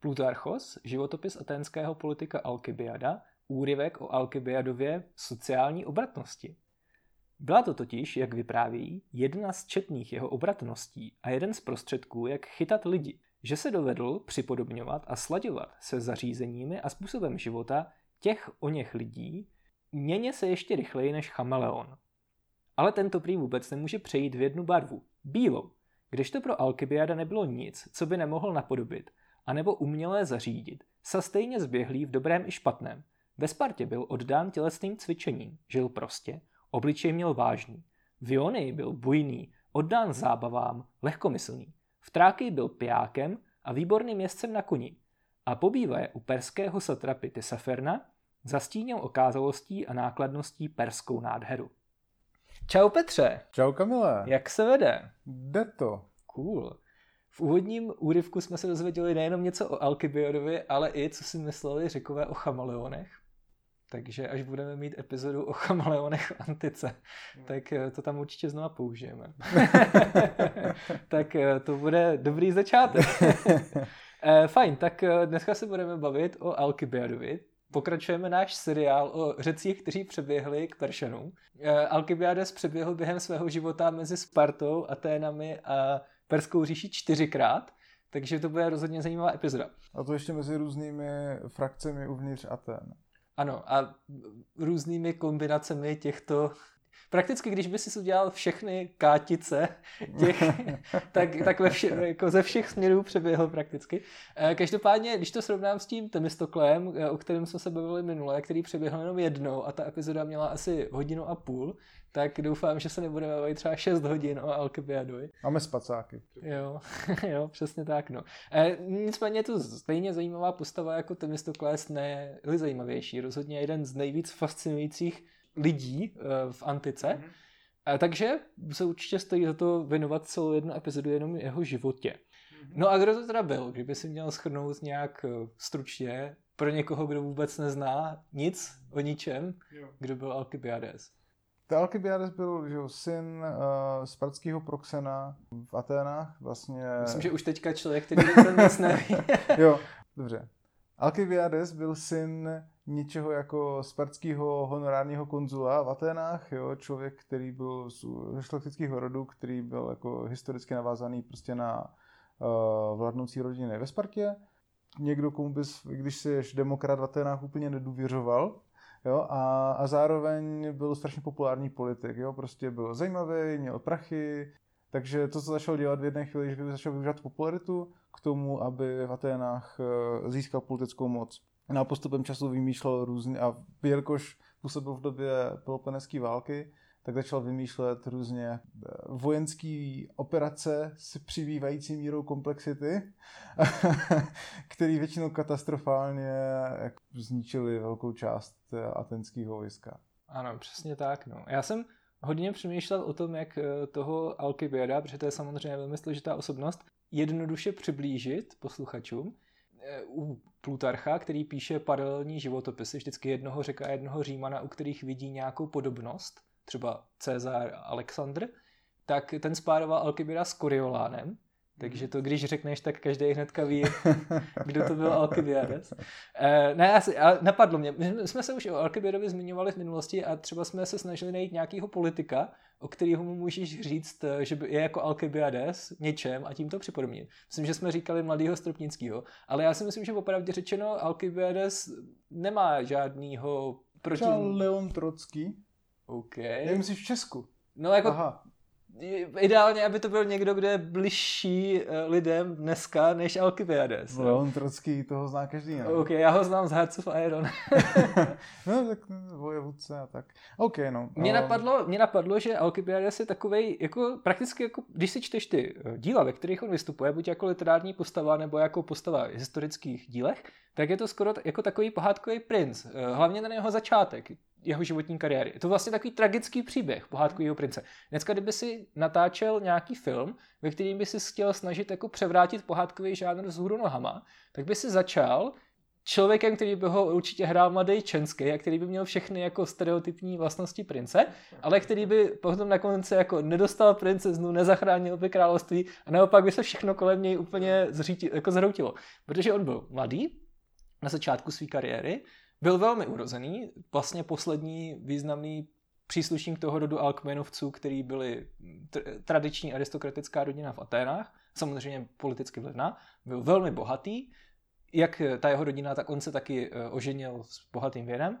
Plutarchos, životopis aténského politika Alkybiada, úryvek o Alkybiadově sociální obratnosti. Byla to totiž, jak vyprávějí, jedna z četných jeho obratností a jeden z prostředků, jak chytat lidi, že se dovedl připodobňovat a slaďovat se zařízeními a způsobem života těch o něch lidí, měně se ještě rychleji než chameleon. Ale tento prý vůbec nemůže přejít v jednu barvu, bílou, kdežto pro Alkybiada nebylo nic, co by nemohl napodobit, anebo umělé zařídit, sa stejně zběhlý v dobrém i špatném. Ve Spartě byl oddán tělesným cvičením, žil prostě, obličej měl vážný. V Ionii byl bujný, oddán zábavám, lehkomyslný. V Tráky byl pijákem a výborným jezdcem na koni. A pobývaje u perského satrapy Tysaferna zastínil okázalostí a nákladností perskou nádheru. Čau Petře. Čau Kamile. Jak se vede? Jde to. Cool. V úvodním úryvku jsme se dozvěděli nejenom něco o Alkybiodovi, ale i co si mysleli řekové o chameleonech. Takže až budeme mít epizodu o chameleonech v antice, hmm. tak eh, to tam určitě znova použijeme. tak eh, to bude dobrý začátek. Eh, fajn, tak dneska se budeme bavit o Alkybiadovi. Pokračujeme náš seriál o řecích, kteří přeběhli k Peršanům. Alkybiades přeběhl během svého života mezi Spartou, Aténami a Perskou říší čtyřikrát, takže to bude rozhodně zajímavá epizoda. A to ještě mezi různými frakcemi uvnitř Aten. Ano, a různými kombinacemi těchto prakticky, když by si udělal všechny kátice, těch, tak, tak ve vše, jako ze všech směrů přeběhl prakticky. Eh, každopádně, když to srovnám s tím Temistoklem, eh, o kterém jsme se bavili minule, který přeběhl jenom jednou a ta epizoda měla asi hodinu a půl, tak doufám, že se nebudeme bavit třeba 6 hodin o Alkybiadovi. Máme spacáky. Jo, jo, přesně tak, no. E, nicméně je to stejně zajímavá postava jako Temistokles, ne zajímavější. Rozhodně jeden z nejvíc fascinujících lidí e, v antice. Mm-hmm. E, takže se určitě stojí za to věnovat celou jednu epizodu jenom jeho životě. Mm-hmm. No a kdo to teda byl? Kdyby si měl schrnout nějak stručně pro někoho, kdo vůbec nezná nic o ničem, jo. kdo byl Alkybiades? Alkybiades byl že, syn uh, spartského proxena v Aténách. Vlastně... Myslím, že už teďka člověk, který to nic neví. jo, dobře. Alkybiades byl syn něčeho jako spartského honorárního konzula v Aténách, jo, člověk, který byl ze šlechtického rodu, který byl jako historicky navázaný prostě na uh, vládnoucí rodiny ve Spartě. Někdo, komu bys, když jsi demokrat v Aténách, úplně nedůvěřoval, Jo, a, a zároveň byl strašně populární politik. Jo, prostě byl zajímavý, měl prachy, takže to, co začal dělat v jedné chvíli, že začal využívat popularitu k tomu, aby v Aténách eh, získal politickou moc. No a postupem času vymýšlel různě, a jelikož působil v době Peloponeské války, tak začal vymýšlet různě eh, vojenské operace s přibývající mírou komplexity, který většinou katastrofálně zničili velkou část eh, atenského vojska. Ano, přesně tak. No. Já jsem hodně přemýšlel o tom, jak eh, toho Alkybiada, protože to je samozřejmě velmi složitá osobnost, jednoduše přiblížit posluchačům. U Plutarcha, který píše paralelní životopisy, vždycky jednoho řeka a jednoho římana, u kterých vidí nějakou podobnost, třeba Cezar Alexandr, tak ten spároval Alkybida s Coriolánem, takže to, když řekneš, tak každý hnedka ví, kdo to byl Alkybiades. E, ne, asi, a napadlo mě. My jsme se už o Alkybiadovi zmiňovali v minulosti a třeba jsme se snažili najít nějakého politika, o kterého mu můžeš říct, eh, že je jako Alkybiades něčem a tím to připodobnit. Myslím, že jsme říkali mladýho Stropnického, ale já si myslím, že opravdu řečeno Alkybiades nemá žádnýho proti... Třeba Leon Trocký. OK. Jak myslíš v Česku? No jako Aha ideálně, aby to byl někdo, kdo je bližší eh, lidem dneska než Alkybiades. Leon Trocký, toho zná každý. Ne? OK, já ho znám z Hearts of Iron. no, tak vojevůdce a tak. OK, no. Mě napadlo, mě napadlo že Alkybiades je takovej, jako prakticky, jako, když si čteš ty eh, díla, ve kterých on vystupuje, buď jako literární postava, nebo jako postava v historických dílech, tak je to skoro jako takový pohádkový princ. Eh, hlavně na jeho začátek jeho životní kariéry. Je to vlastně takový tragický příběh pohádkového prince. Dneska, kdyby si natáčel nějaký film, ve kterým by si chtěl snažit jako převrátit pohádkový žánr z hůru nohama, tak by si začal člověkem, který by ho určitě hrál mladý Čenský a který by měl všechny jako stereotypní vlastnosti prince, ale který by potom na konci jako nedostal princeznu, nezachránil by království a naopak by se všechno kolem něj úplně zříti, jako zhroutilo. Protože on byl mladý na začátku své kariéry, byl velmi urozený, vlastně poslední významný příslušník toho rodu Alkmenovců, který byli tr- tradiční aristokratická rodina v Aténách, samozřejmě politicky vlivná, byl velmi bohatý, jak ta jeho rodina, tak on se taky eh, oženil s bohatým věrem.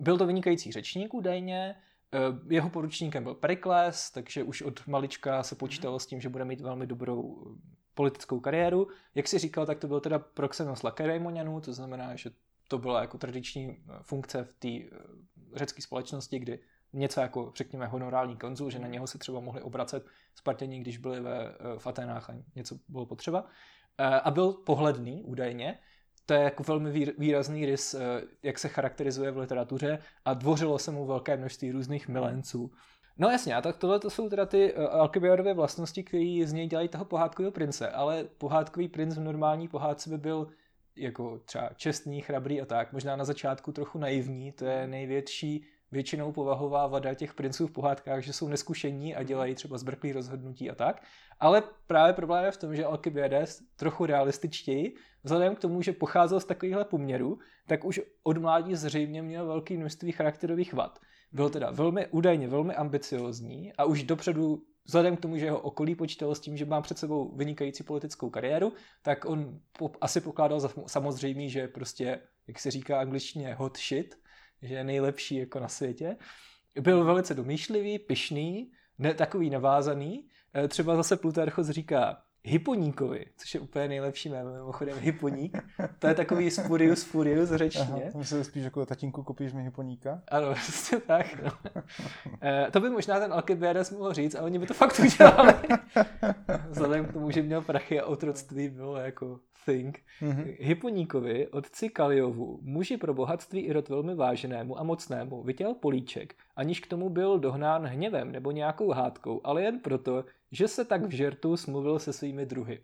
Byl to vynikající řečník údajně, eh, jeho poručníkem byl Perikles, takže už od malička se počítalo s tím, že bude mít velmi dobrou politickou kariéru. Jak si říkal, tak to byl teda Proxenos Lakedaimonianů, to znamená, že to byla jako tradiční funkce v té řecké společnosti, kdy něco jako, řekněme, honorální konzul, že na něho se třeba mohli obracet Spartěni, když byli ve, v Atenách a něco bylo potřeba. Eh, a byl pohledný údajně. To je jako velmi výrazný rys, eh, jak se charakterizuje v literatuře a dvořilo se mu velké množství různých milenců. No jasně, a tak tohle to jsou teda ty eh, Alkybiadové vlastnosti, které z něj dělají toho pohádkového prince, ale pohádkový princ v normální pohádce by byl jako třeba čestný, chrabrý a tak, možná na začátku trochu naivní, to je největší většinou povahová vada těch princů v pohádkách, že jsou neskušení a dělají třeba zbrklý rozhodnutí a tak. Ale právě problém je v tom, že Alcibiades trochu realističtěji, vzhledem k tomu, že pocházel z takovýchhle poměrů, tak už od mládí zřejmě měl velké množství charakterových vad. Byl teda velmi údajně velmi ambiciozní a už dopředu vzhledem k tomu, že jeho okolí počítalo s tím, že má před sebou vynikající politickou kariéru, tak on po, asi pokládal za samozřejmý, že prostě, jak se říká angličtině, hot shit, že je nejlepší jako na světě. Byl velice domýšlivý, pyšný, ne, takový navázaný. E, třeba zase Plutarchos říká, Hyponíkovi, což je úplně nejlepší jméno, mimochodem Hyponík. To je takový Spurius Furius řečně. Aha, to myslíš spíš jako tatínku, kopíš mi Hyponíka? Ano, vlastně tak. No. E, to by možná ten Alcibiades mohl říct, a oni by to fakt udělali. Vzhledem k tomu, že měl prachy a otroctví bylo jako thing. Mm-hmm. Hyponíkovi, otci Kaliovu, muži pro bohatství i rod velmi váženému a mocnému, vytěl políček, aniž k tomu byl dohnán hněvem nebo nějakou hádkou, ale jen proto, že se tak v žertu smluvil se svými druhy.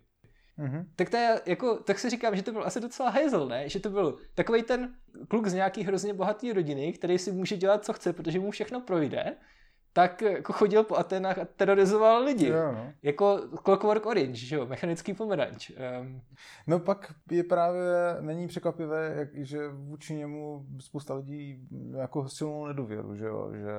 Mm-hmm. Tak to je, jako, tak si říkám, že to byl asi docela hejzel, ne? Že to byl takový ten kluk z nějaký hrozně bohatý rodiny, který si může dělat, co chce, protože mu všechno projde, tak jako chodil po Atenách a terorizoval lidi. Jo, no. Jako Clockwork Orange, že jo, mechanický pomeranč. Um. No pak je právě, není překvapivé, jak, že vůči němu spousta lidí jako silnou nedůvěru, že jo, že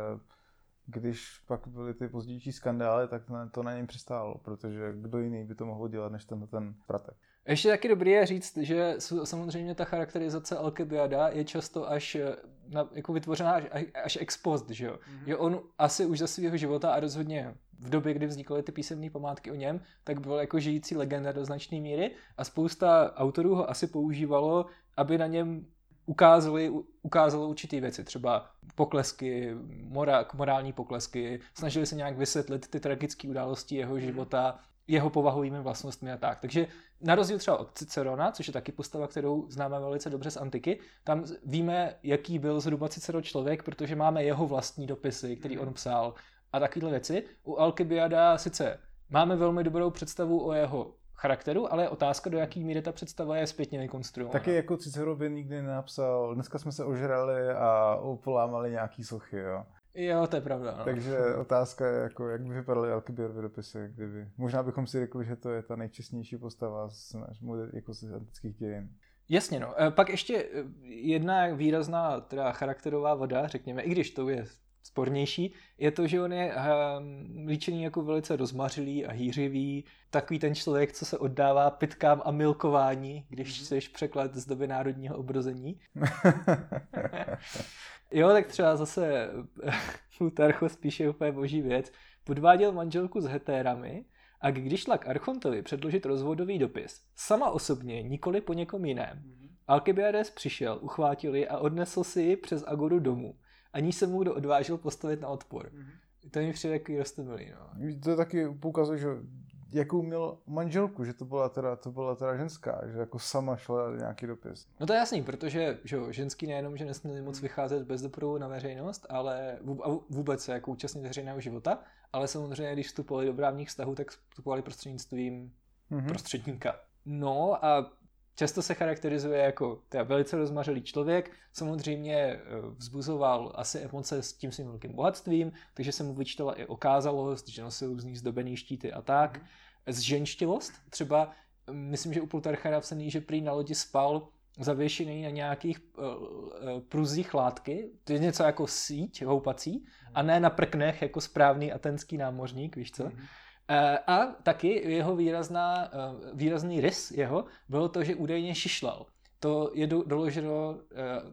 když pak byly ty pozdější skandály, tak to na něm přistálo, protože kdo jiný by to mohl dělat, než ten, ten pratek. Ještě taky dobrý je říct, že samozřejmě ta charakterizace Alkebiada je často až eh, na, jako vytvořená až, až ex post, že jo. Mm-hmm. Je on asi už za svého života a rozhodně v době, kdy vznikaly ty písemné památky o něm, tak byl jako žijící legenda do značné míry a spousta autorů ho asi používalo, aby na něm ukázali, ukázalo určitý věci, třeba poklesky, mora, morální poklesky, snažili se nějak vysvětlit ty tragické události jeho života, jeho povahovými vlastnostmi a tak. Takže na rozdíl třeba od Cicerona, což je taky postava, kterou známe velice dobře z antiky, tam víme, jaký byl zhruba Cicero člověk, protože máme jeho vlastní dopisy, který on psal a takovéhle věci. U Alkybiada sice máme velmi dobrou představu o jeho charakteru, ale je otázka, do jaký míry ta představa je zpětně vykonstruovaná. Taky jako Cicero by nikdy nenapsal, dneska jsme se ožrali a opolámali nějaký sochy, jo. Jo, to je pravda. No. Takže otázka je, jako, jak by vypadaly Alkibierovy dopisy, kdyby. Možná bychom si řekli, že to je ta nejčestnější postava z, jako z antických dějin. Jasně, no. E, pak ještě e, jedna výrazná teda charakterová voda, řekněme, i když to je spornější, je to, že on je um, líčený jako velice rozmařilý a hýřivý, takový ten člověk, co se oddává pitkám a milkování, když mhm. chceš překlad z doby národního obrození. jo, tak třeba zase Plutarcho spíše úplně boží věc. Podváděl manželku s hetérami a když šla k Archontovi předložit rozvodový dopis, sama osobně, nikoli po někom jiném, mm-hmm. Alcibiades přišel, uchvátil ji a odnesl si ji přes Agoru domů ani se mu kdo odvážil postavit na odpor. Mm-hmm. To mi přijde takový rostomilý, no. To taky poukazuje, že jakou měl manželku, že to byla teda, to byla teda ženská, že jako sama šla nějaký dopis. No to je jasný, protože že jo, ženský nejenom, že nesměli moc vycházet bez doprovodu na veřejnost, ale vůbec jako účastnit veřejného života, ale samozřejmě, když vstupovali do právních vztahů, tak vstupovali prostřednictvím mm-hmm. prostředníka. No a Často se charakterizuje jako teda velice rozmařilý člověk, samozřejmě eh, vzbuzoval asi emoce s tím svým velkým bohatstvím, takže se mu vyčtala i okázalost, že nosil různý zdobený štíty a tak. Zženštilost, třeba myslím, že u Plutarcha je napsaný, že prý na lodi spal zavěšený na nějakých uh, uh, pruzích látky, to je něco jako síť houpací, a ne na prknech jako správný atenský námořník, víš co? Mm-hmm. A taky jeho výrazná, výrazný rys jeho bylo to, že údajně šišlal. To je doloženo,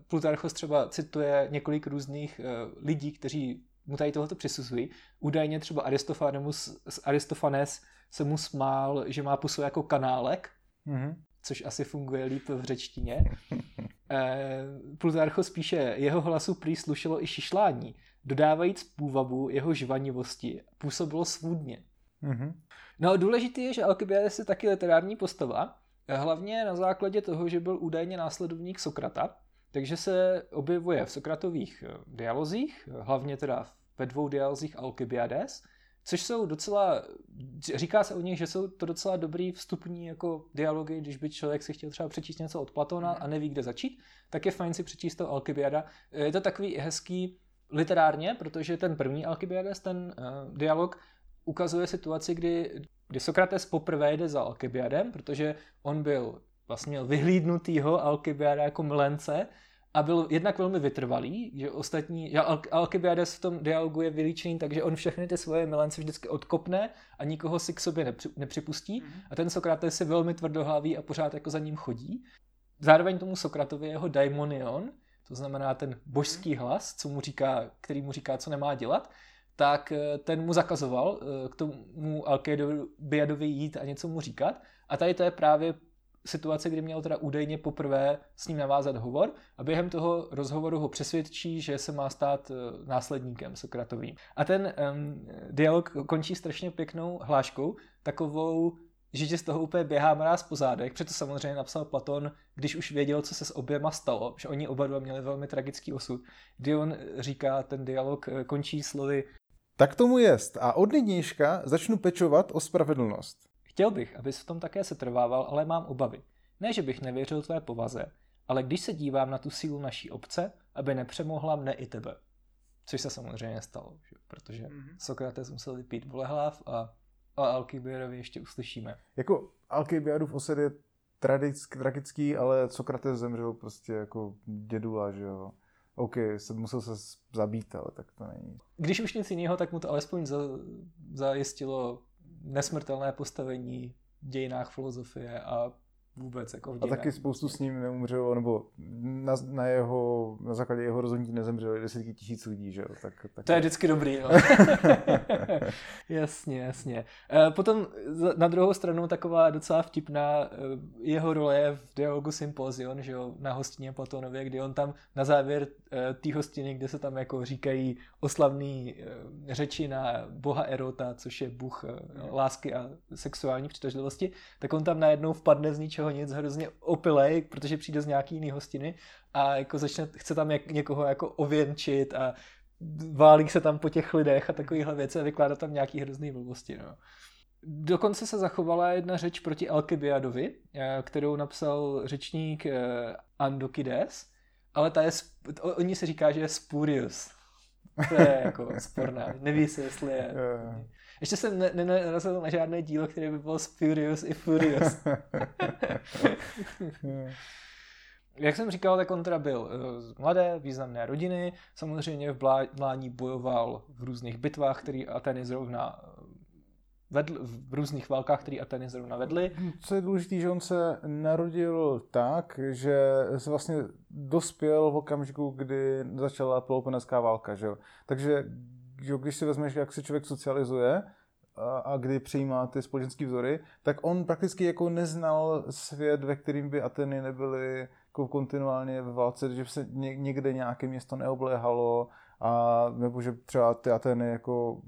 Plutarchos třeba cituje několik různých lidí, kteří mu tady tohoto přisuzují. Údajně třeba Aristofanes, Aristofanes se mu smál, že má pusu jako kanálek, mm-hmm. což asi funguje líp v řečtině. Plutarcho spíše jeho hlasu prý slušelo i šišlání, dodávajíc půvabu jeho žvanivosti, působilo svůdně. Mm-hmm. No důležitý je, že Alkybiades je taky literární postava, hlavně na základě toho, že byl údajně následovník Sokrata, takže se objevuje v Sokratových eh, dialozích, hlavně teda ve dvou dialozích Alkybiades, což jsou docela, říká se o nich, že jsou to docela dobrý vstupní jako dialogy, když by člověk si chtěl třeba přečíst něco od Platona a neví, kde začít, tak je fajn si přečíst to Alkybiada. Je to takový hezký literárně, protože ten první Alkybiades, ten uh, dialog, ukazuje situaci, kdy, kdy Sokrates poprvé jde za Alkybiadem, protože on byl vlastně měl vyhlídnutýho Alkybiada jako milence a byl jednak velmi vytrvalý, že ostatní, že Al- Alkybiades v tom dialogu je vylíčený, takže on všechny ty svoje milence vždycky odkopne a nikoho si k sobě nepři- nepřipustí mm-hmm. a ten Sokrates je velmi tvrdohlavý a pořád jako za ním chodí. Zároveň tomu Sokratovi jeho daimonion, to znamená ten božský hlas, co mu říká, který mu říká, co nemá dělat, tak eh, ten mu zakazoval eh, k tomu Alkeidovi jít a něco mu říkat. A tady to je právě situace, kdy měl teda údajně poprvé s ním navázat hovor a během toho rozhovoru ho přesvědčí, že se má stát eh, následníkem Sokratovým. A ten um, dialog končí strašně pěknou hláškou, takovou, že tě z toho úplně běhá mráz po zádech, Proto samozřejmě napsal Platon, když už věděl, co se s oběma stalo, že oni oba dva měli velmi tragický osud, kdy on říká, ten dialog končí slovy tak tomu jest a od nynějška začnu pečovat o spravedlnost. Chtěl bych, abys v tom také se trvával, ale mám obavy. Ne, že bych nevěřil tvé povaze, ale když se dívám na tu sílu naší obce, aby nepřemohla mne i tebe. Což se samozřejmě stalo, že? protože mm-hmm. Sokrates musel vypít volehlav a o Alkybiadovi ještě uslyšíme. Jako Alkybiadův osed je tragický, ale Sokrates zemřel prostě jako dědula, že jo. OK, se musel se zabít, ale tak to není. Když už nic jiného, tak mu to alespoň za, zajistilo nesmrtelné postavení v dějinách filozofie a vůbec. Jako a taky spoustu s ním neumřelo, nebo na, na, jeho, na základě jeho rozhodnutí nezemřelo desítky tisíc lidí, že jo? Tak, tak to je vždycky dobrý, no. jasně, jasně. E, potom na druhou stranu taková docela vtipná e, jeho role je v dialogu Symposion, že jo, na hostině Platonově, kdy on tam na závěr e, té hostiny, kde se tam jako říkají oslavný řeči na boha Erota, což je bůh lásky a sexuální přitažlivosti, tak on tam najednou vpadne z ničeho nic, hrozně opilej, protože přijde z nějaký jiný hostiny a jako začne, chce tam jak, někoho jako ověnčit a válí se tam po těch lidech a takovýhle věci a vykládá tam nějaký hrozný blbosti. No. Dokonce se zachovala jedna řeč proti Alkybiadovi, eh, kterou napsal řečník eh, Andokides, ale ta je, oni se říká, že je spurious. To je jako sporná. Neví se, jestli je. Ještě jsem nenarazil ne, na žádné dílo, které by bylo Spurious i Furious. Jak jsem říkal, tak on teda byl z mladé, významné rodiny, samozřejmě v mládí bojoval v různých bitvách, které Ateny zrovna vedl, v různých válkách, které Ateny zrovna vedly. Co je důležité, že on se narodil tak, že se vlastně dospěl v okamžiku, kdy začala Peloponeská válka. Že? Takže že když si vezmeš, jak se člověk socializuje a, a kdy přijímá ty společenské vzory, tak on prakticky jako neznal svět, ve kterým by Ateny nebyly jako kontinuálně ve válce, že se někde nějaké město neobléhalo a nebo že třeba ty Ateny jako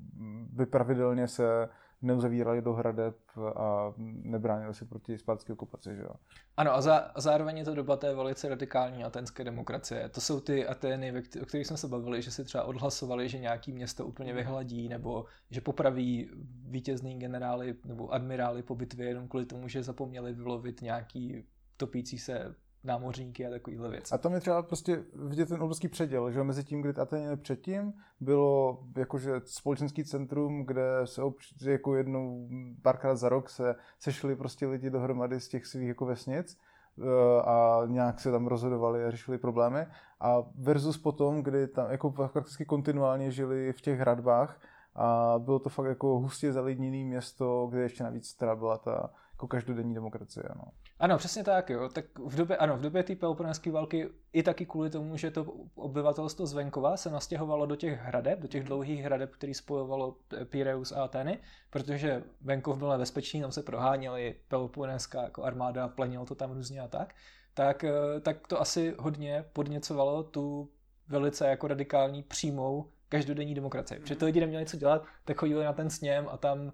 by pravidelně se neuzavírali do hradeb a nebránili se proti spátské okupaci. Že jo? Ano a, za, a zároveň je to doba té velice radikální atenské demokracie. To jsou ty Atény, o kterých jsme se bavili, že si třeba odhlasovali, že nějaký město úplně vyhladí, nebo že popraví vítězný generály nebo admirály po bitvě jenom kvůli tomu, že zapomněli vylovit nějaký topící se námořníky a takovýhle věci. A tam je třeba prostě vidět ten obrovský předěl, že mezi tím, kdy Atény předtím bylo jakože společenský centrum, kde se obč- jako jednou párkrát za rok se sešli prostě lidi dohromady z těch svých jako vesnic eh, a nějak se tam rozhodovali a řešili problémy. A versus potom, kdy tam jako prakticky kontinuálně žili v těch hradbách a bylo to fakt jako hustě zalidněné město, kde ještě navíc teda byla ta jako každodenní demokracie. No. Ano, přesně tak, jo. Tak v době, ano, v době té peloponenské války i taky kvůli tomu, že to obyvatelstvo z venkova se nastěhovalo do těch hradeb, do těch dlouhých hradeb, který spojovalo Pireus a Ateny, protože venkov byl nebezpečný, tam se proháněli peloponenská jako armáda, plenilo to tam různě a tak, tak, eh, tak to asi hodně podněcovalo tu velice jako radikální přímou každodenní demokracii. Protože ty lidi neměli co dělat, tak chodili na ten sněm a tam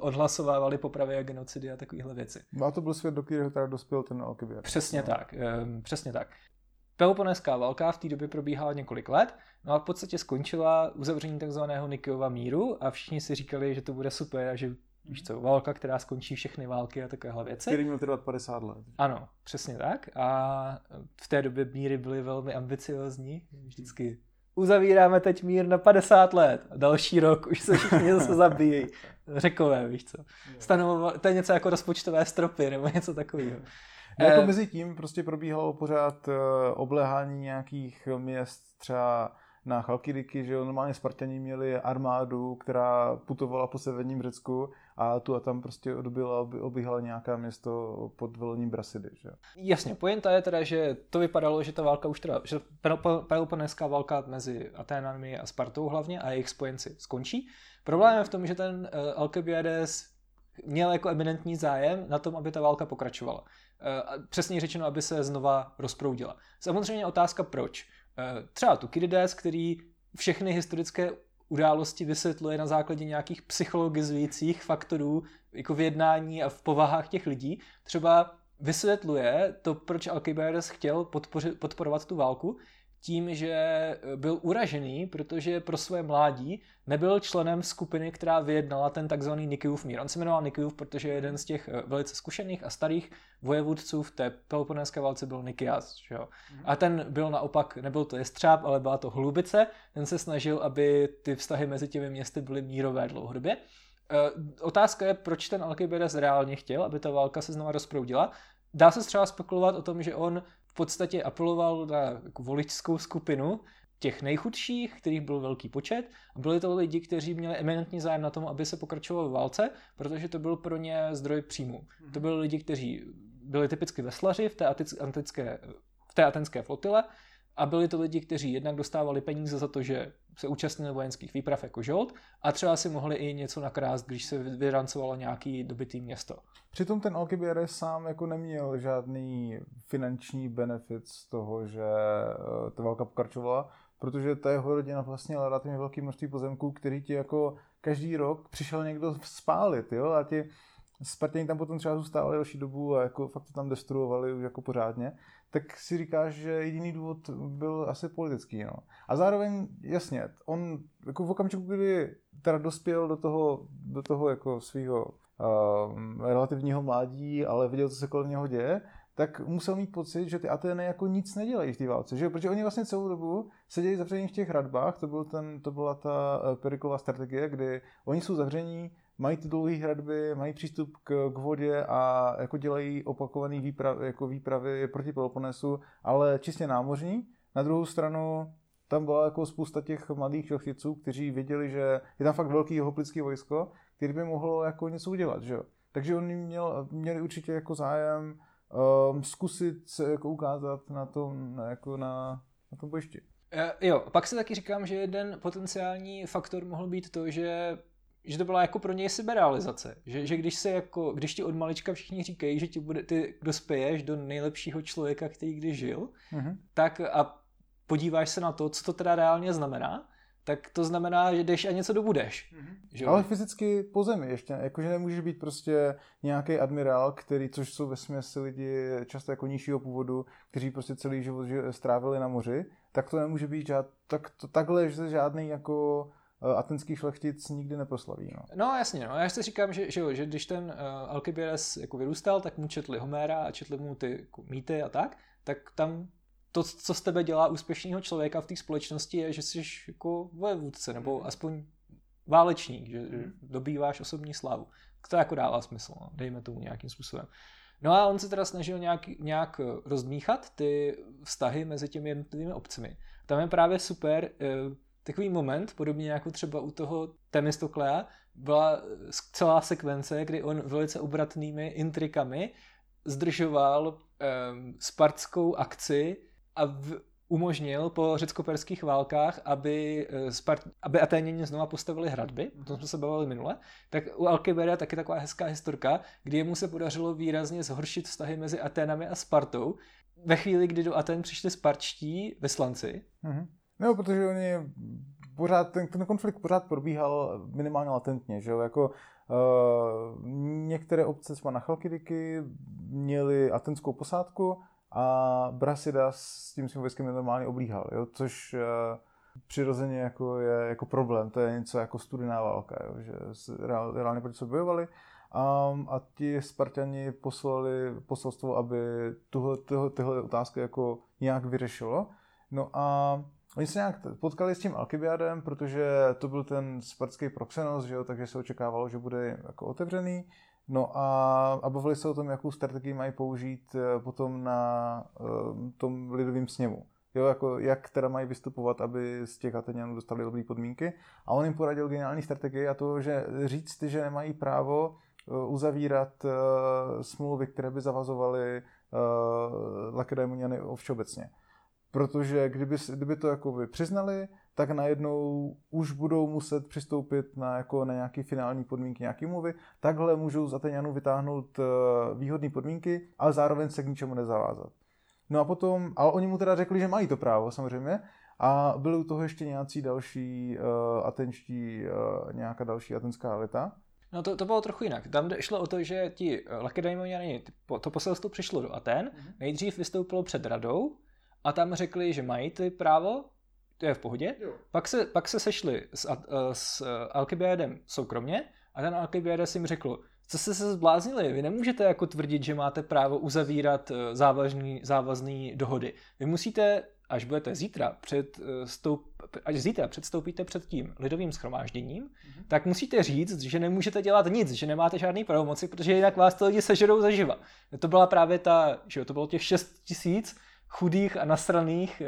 odhlasovávali popravy a genocidy a takovéhle věci. No a to byl svět, do kterého teda dospěl ten Alkybiad. Přesně no. tak, um, přesně tak. Peloponéská válka v té době probíhala několik let, no a v podstatě skončila uzavření takzvaného Nikiova míru a všichni si říkali, že to bude super a že víš co, válka, která skončí všechny války a takovéhle věci. Který měl trvat 50 let. Ano, přesně tak. A v té době míry byly velmi ambiciozní, vždycky uzavíráme teď mír na 50 let a další rok už se všichni zase zabíjí. Řekové, víš co. Stanovova, to je něco jako rozpočtové stropy nebo něco takového. No, jako eh, mezi tím prostě probíhalo pořád uh, obléhání nějakých měst třeba na Chalkidiky, že jo, normálně Spartani měli armádu, která putovala po severním Řecku a tu a tam prostě odbyla, obíhala nějaká město pod velením Brasidy, že Jasně, pointa je teda, že to vypadalo, že ta válka už teda, že peloponeská válka mezi Aténami a Spartou hlavně a jejich spojenci skončí. Problém je v tom, že ten uh, Alcibiades měl jako eminentní zájem na tom, aby ta válka pokračovala. Uh, přesně řečeno, aby se znova rozproudila. Samozřejmě otázka proč. Uh, třeba Tukydides, který všechny historické události vysvětluje na základě nějakých psychologizujících faktorů jako v jednání a v povahách těch lidí. Třeba vysvětluje to, proč Alcibiades chtěl podpořit, podporovat tu válku, tím, že byl uražený, protože pro své mládí nebyl členem skupiny, která vyjednala ten takzvaný Nikiův mír. On se jmenoval Nikiův, protože jeden z těch eh, velice zkušených a starých vojevůdců v té peloponéské válce byl Nikias. Že jo? Mm. A ten byl naopak, nebyl to jestřáb, ale byla to hlubice. Ten se snažil, aby ty vztahy mezi těmi městy byly mírové dlouhodobě. Uh, otázka je, proč ten Alkybiades reálně chtěl, aby ta válka se znova rozproudila. Dá se třeba spekulovat o tom, že on v podstatě apeloval na voličskou skupinu těch nejchudších, kterých byl velký počet. A byli to lidi, kteří měli eminentní zájem na tom, aby se pokračovalo v válce, protože to byl pro ně zdroj příjmu. To byli lidi, kteří byli typicky veslaři v té, antické, v té atenské flotile a byli to lidi, kteří jednak dostávali peníze za to, že se účastnili vojenských výprav jako žolt a třeba si mohli i něco nakrást, když se vyrancovalo nějaký dobytý město. Přitom ten Alcibiades sám jako neměl žádný finanční benefit z toho, že eh, ta válka pokračovala, protože ta jeho rodina vlastně relativně velké množství pozemků, který ti jako každý rok přišel někdo spálit, jo, a ti Spartěni tam potom třeba zůstávali další dobu a jako fakt to tam destruovali už jako pořádně, tak si říkáš, že jediný důvod byl asi politický. No. A zároveň, jasně, on jako v okamžiku, kdy teda dospěl do toho, do toho jako svého uh, relativního mládí, ale viděl, co se kolem něho děje, tak musel mít pocit, že ty Atény jako nic nedělají v té válce, že? protože oni vlastně celou dobu seděli zavření v těch hradbách, to, byl ten, to byla ta eh, Periklová strategie, kdy oni jsou zavření, mají ty dlouhé hradby, mají přístup k, k vodě a jako dělají opakované výpravy, jako výpravy proti Peloponesu, ale čistě námořní. Na druhou stranu tam byla jako spousta těch mladých šlechticů, kteří věděli, že je tam fakt velký hoplický vojsko, který by mohlo jako něco udělat, že. Takže oni měl, měli určitě jako zájem um, zkusit se jako ukázat na tom, na, jako na, na tom bojišti. Uh, jo, pak si taky říkám, že jeden potenciální faktor mohl být to, že že to byla jako pro něj seberealizace. Že, že když se jako, když ti od malička všichni říkají, že ti bude, ty dospěješ do nejlepšího člověka, který kdy žil, mm-hmm. tak a podíváš se na to, co to teda reálně znamená, tak to znamená, že jdeš a něco dobudeš. Mm-hmm. Že? Ale fyzicky po zemi ještě, jakože nemůžeš být prostě nějaký admirál, který, což jsou ve směsi lidi často jako nižšího původu, kteří prostě celý život strávili na moři, tak to nemůže být žád, tak to, takhle, že žádný jako atenský šlechtic nikdy neproslaví. No, no jasně, no. já si říkám, že, že, že když ten uh, Alkybiades jako vyrůstal, tak mu četli Homéra a četli mu ty jako, mýty a tak, tak tam to, co z tebe dělá úspěšného člověka v té společnosti, je, že jsi jako vojevůdce, nebo hmm. aspoň válečník, že, hmm. dobýváš osobní slávu. To jako dává smysl, no. dejme tomu nějakým způsobem. No a on se teda snažil nějak, nějak rozmíchat ty vztahy mezi těmi jednotlivými obcemi. Tam je právě super eh, takový moment, podobně jako třeba u toho Temistoklea, byla celá sekvence, kdy on velice obratnými intrikami zdržoval um, spartskou akci a v, umožnil po řecko-perských válkách, aby, eh, Spart- aby Aténěni znova postavili hradby, o tom jsme se bavili minule, tak u Alkibera taky taková hezká historka, kdy jemu se podařilo výrazně zhoršit vztahy mezi Aténami a Spartou, ve chvíli, kdy do Aten přišli sparčtí vyslanci. Mm-hmm. No, protože oni pořád, ten, ten konflikt pořád probíhal minimálně latentně, že jo, jako uh, některé obce třeba na Chalkidiky měly atenskou posádku, a Brasidas s tím svým vojskem normálně oblíhal, jo? což uh, přirozeně jako je jako problém, to je něco jako studená válka, jo? že reál, reálně proti sobě bojovali um, a ti Spartani poslali poselstvo, aby tuhle, tyhle, tyhle otázky jako nějak vyřešilo. No a Oni se nějak potkali s tím Alkybiadem, protože to byl ten spartský proxenos, že jo, takže se očekávalo, že bude jako otevřený. No a, a bavili se o tom, jakou strategii mají použít eh, potom na um, tom lidovém sněmu. Jo, jako jak teda mají vystupovat, aby z těch Atenianů dostali dobré podmínky. A on jim poradil geniální strategii a to, že říct, že nemají právo eh, uzavírat uh, smlouvy, které by zavazovaly uh, Lakedaimoniany všeobecně. Protože kdyby, kdyby to jako by přiznali, tak najednou už budou muset přistoupit na, jako na nějaký finální podmínky, nějaký mluvy. Takhle můžou z Atenianů vytáhnout eh, výhodné podmínky, ale zároveň se k ničemu nezavázat. No a potom, ale oni mu teda řekli, že mají to právo samozřejmě, a byly u toho ještě nějací další uh, atenští, uh, nějaká další atenská elita. No to, to bylo trochu jinak. Tam šlo o to, že ti Lakedaimoniani, to poselstvo přišlo do Aten, mm-hmm. nejdřív vystoupilo před radou a tam řekli, že mají ty právo, to je v pohodě. Jo. Pak se, pak se sešli s, uh, s uh, Alkybiadem soukromně a ten Alkybiades jim řekl, co jste se zbláznili, vy nemůžete jako tvrdit, že máte právo uzavírat uh, závazný, závazný dohody. Vy musíte, až budete zítra před, stoup, až zítra předstoupíte před tím lidovým schromážděním, mm-hmm. tak musíte říct, že nemůžete dělat nic, že nemáte žádný pravomoci, protože jinak vás to lidi sežerou zaživa. To byla právě ta, že jo, to bylo těch 6 tisíc chudých a nasraných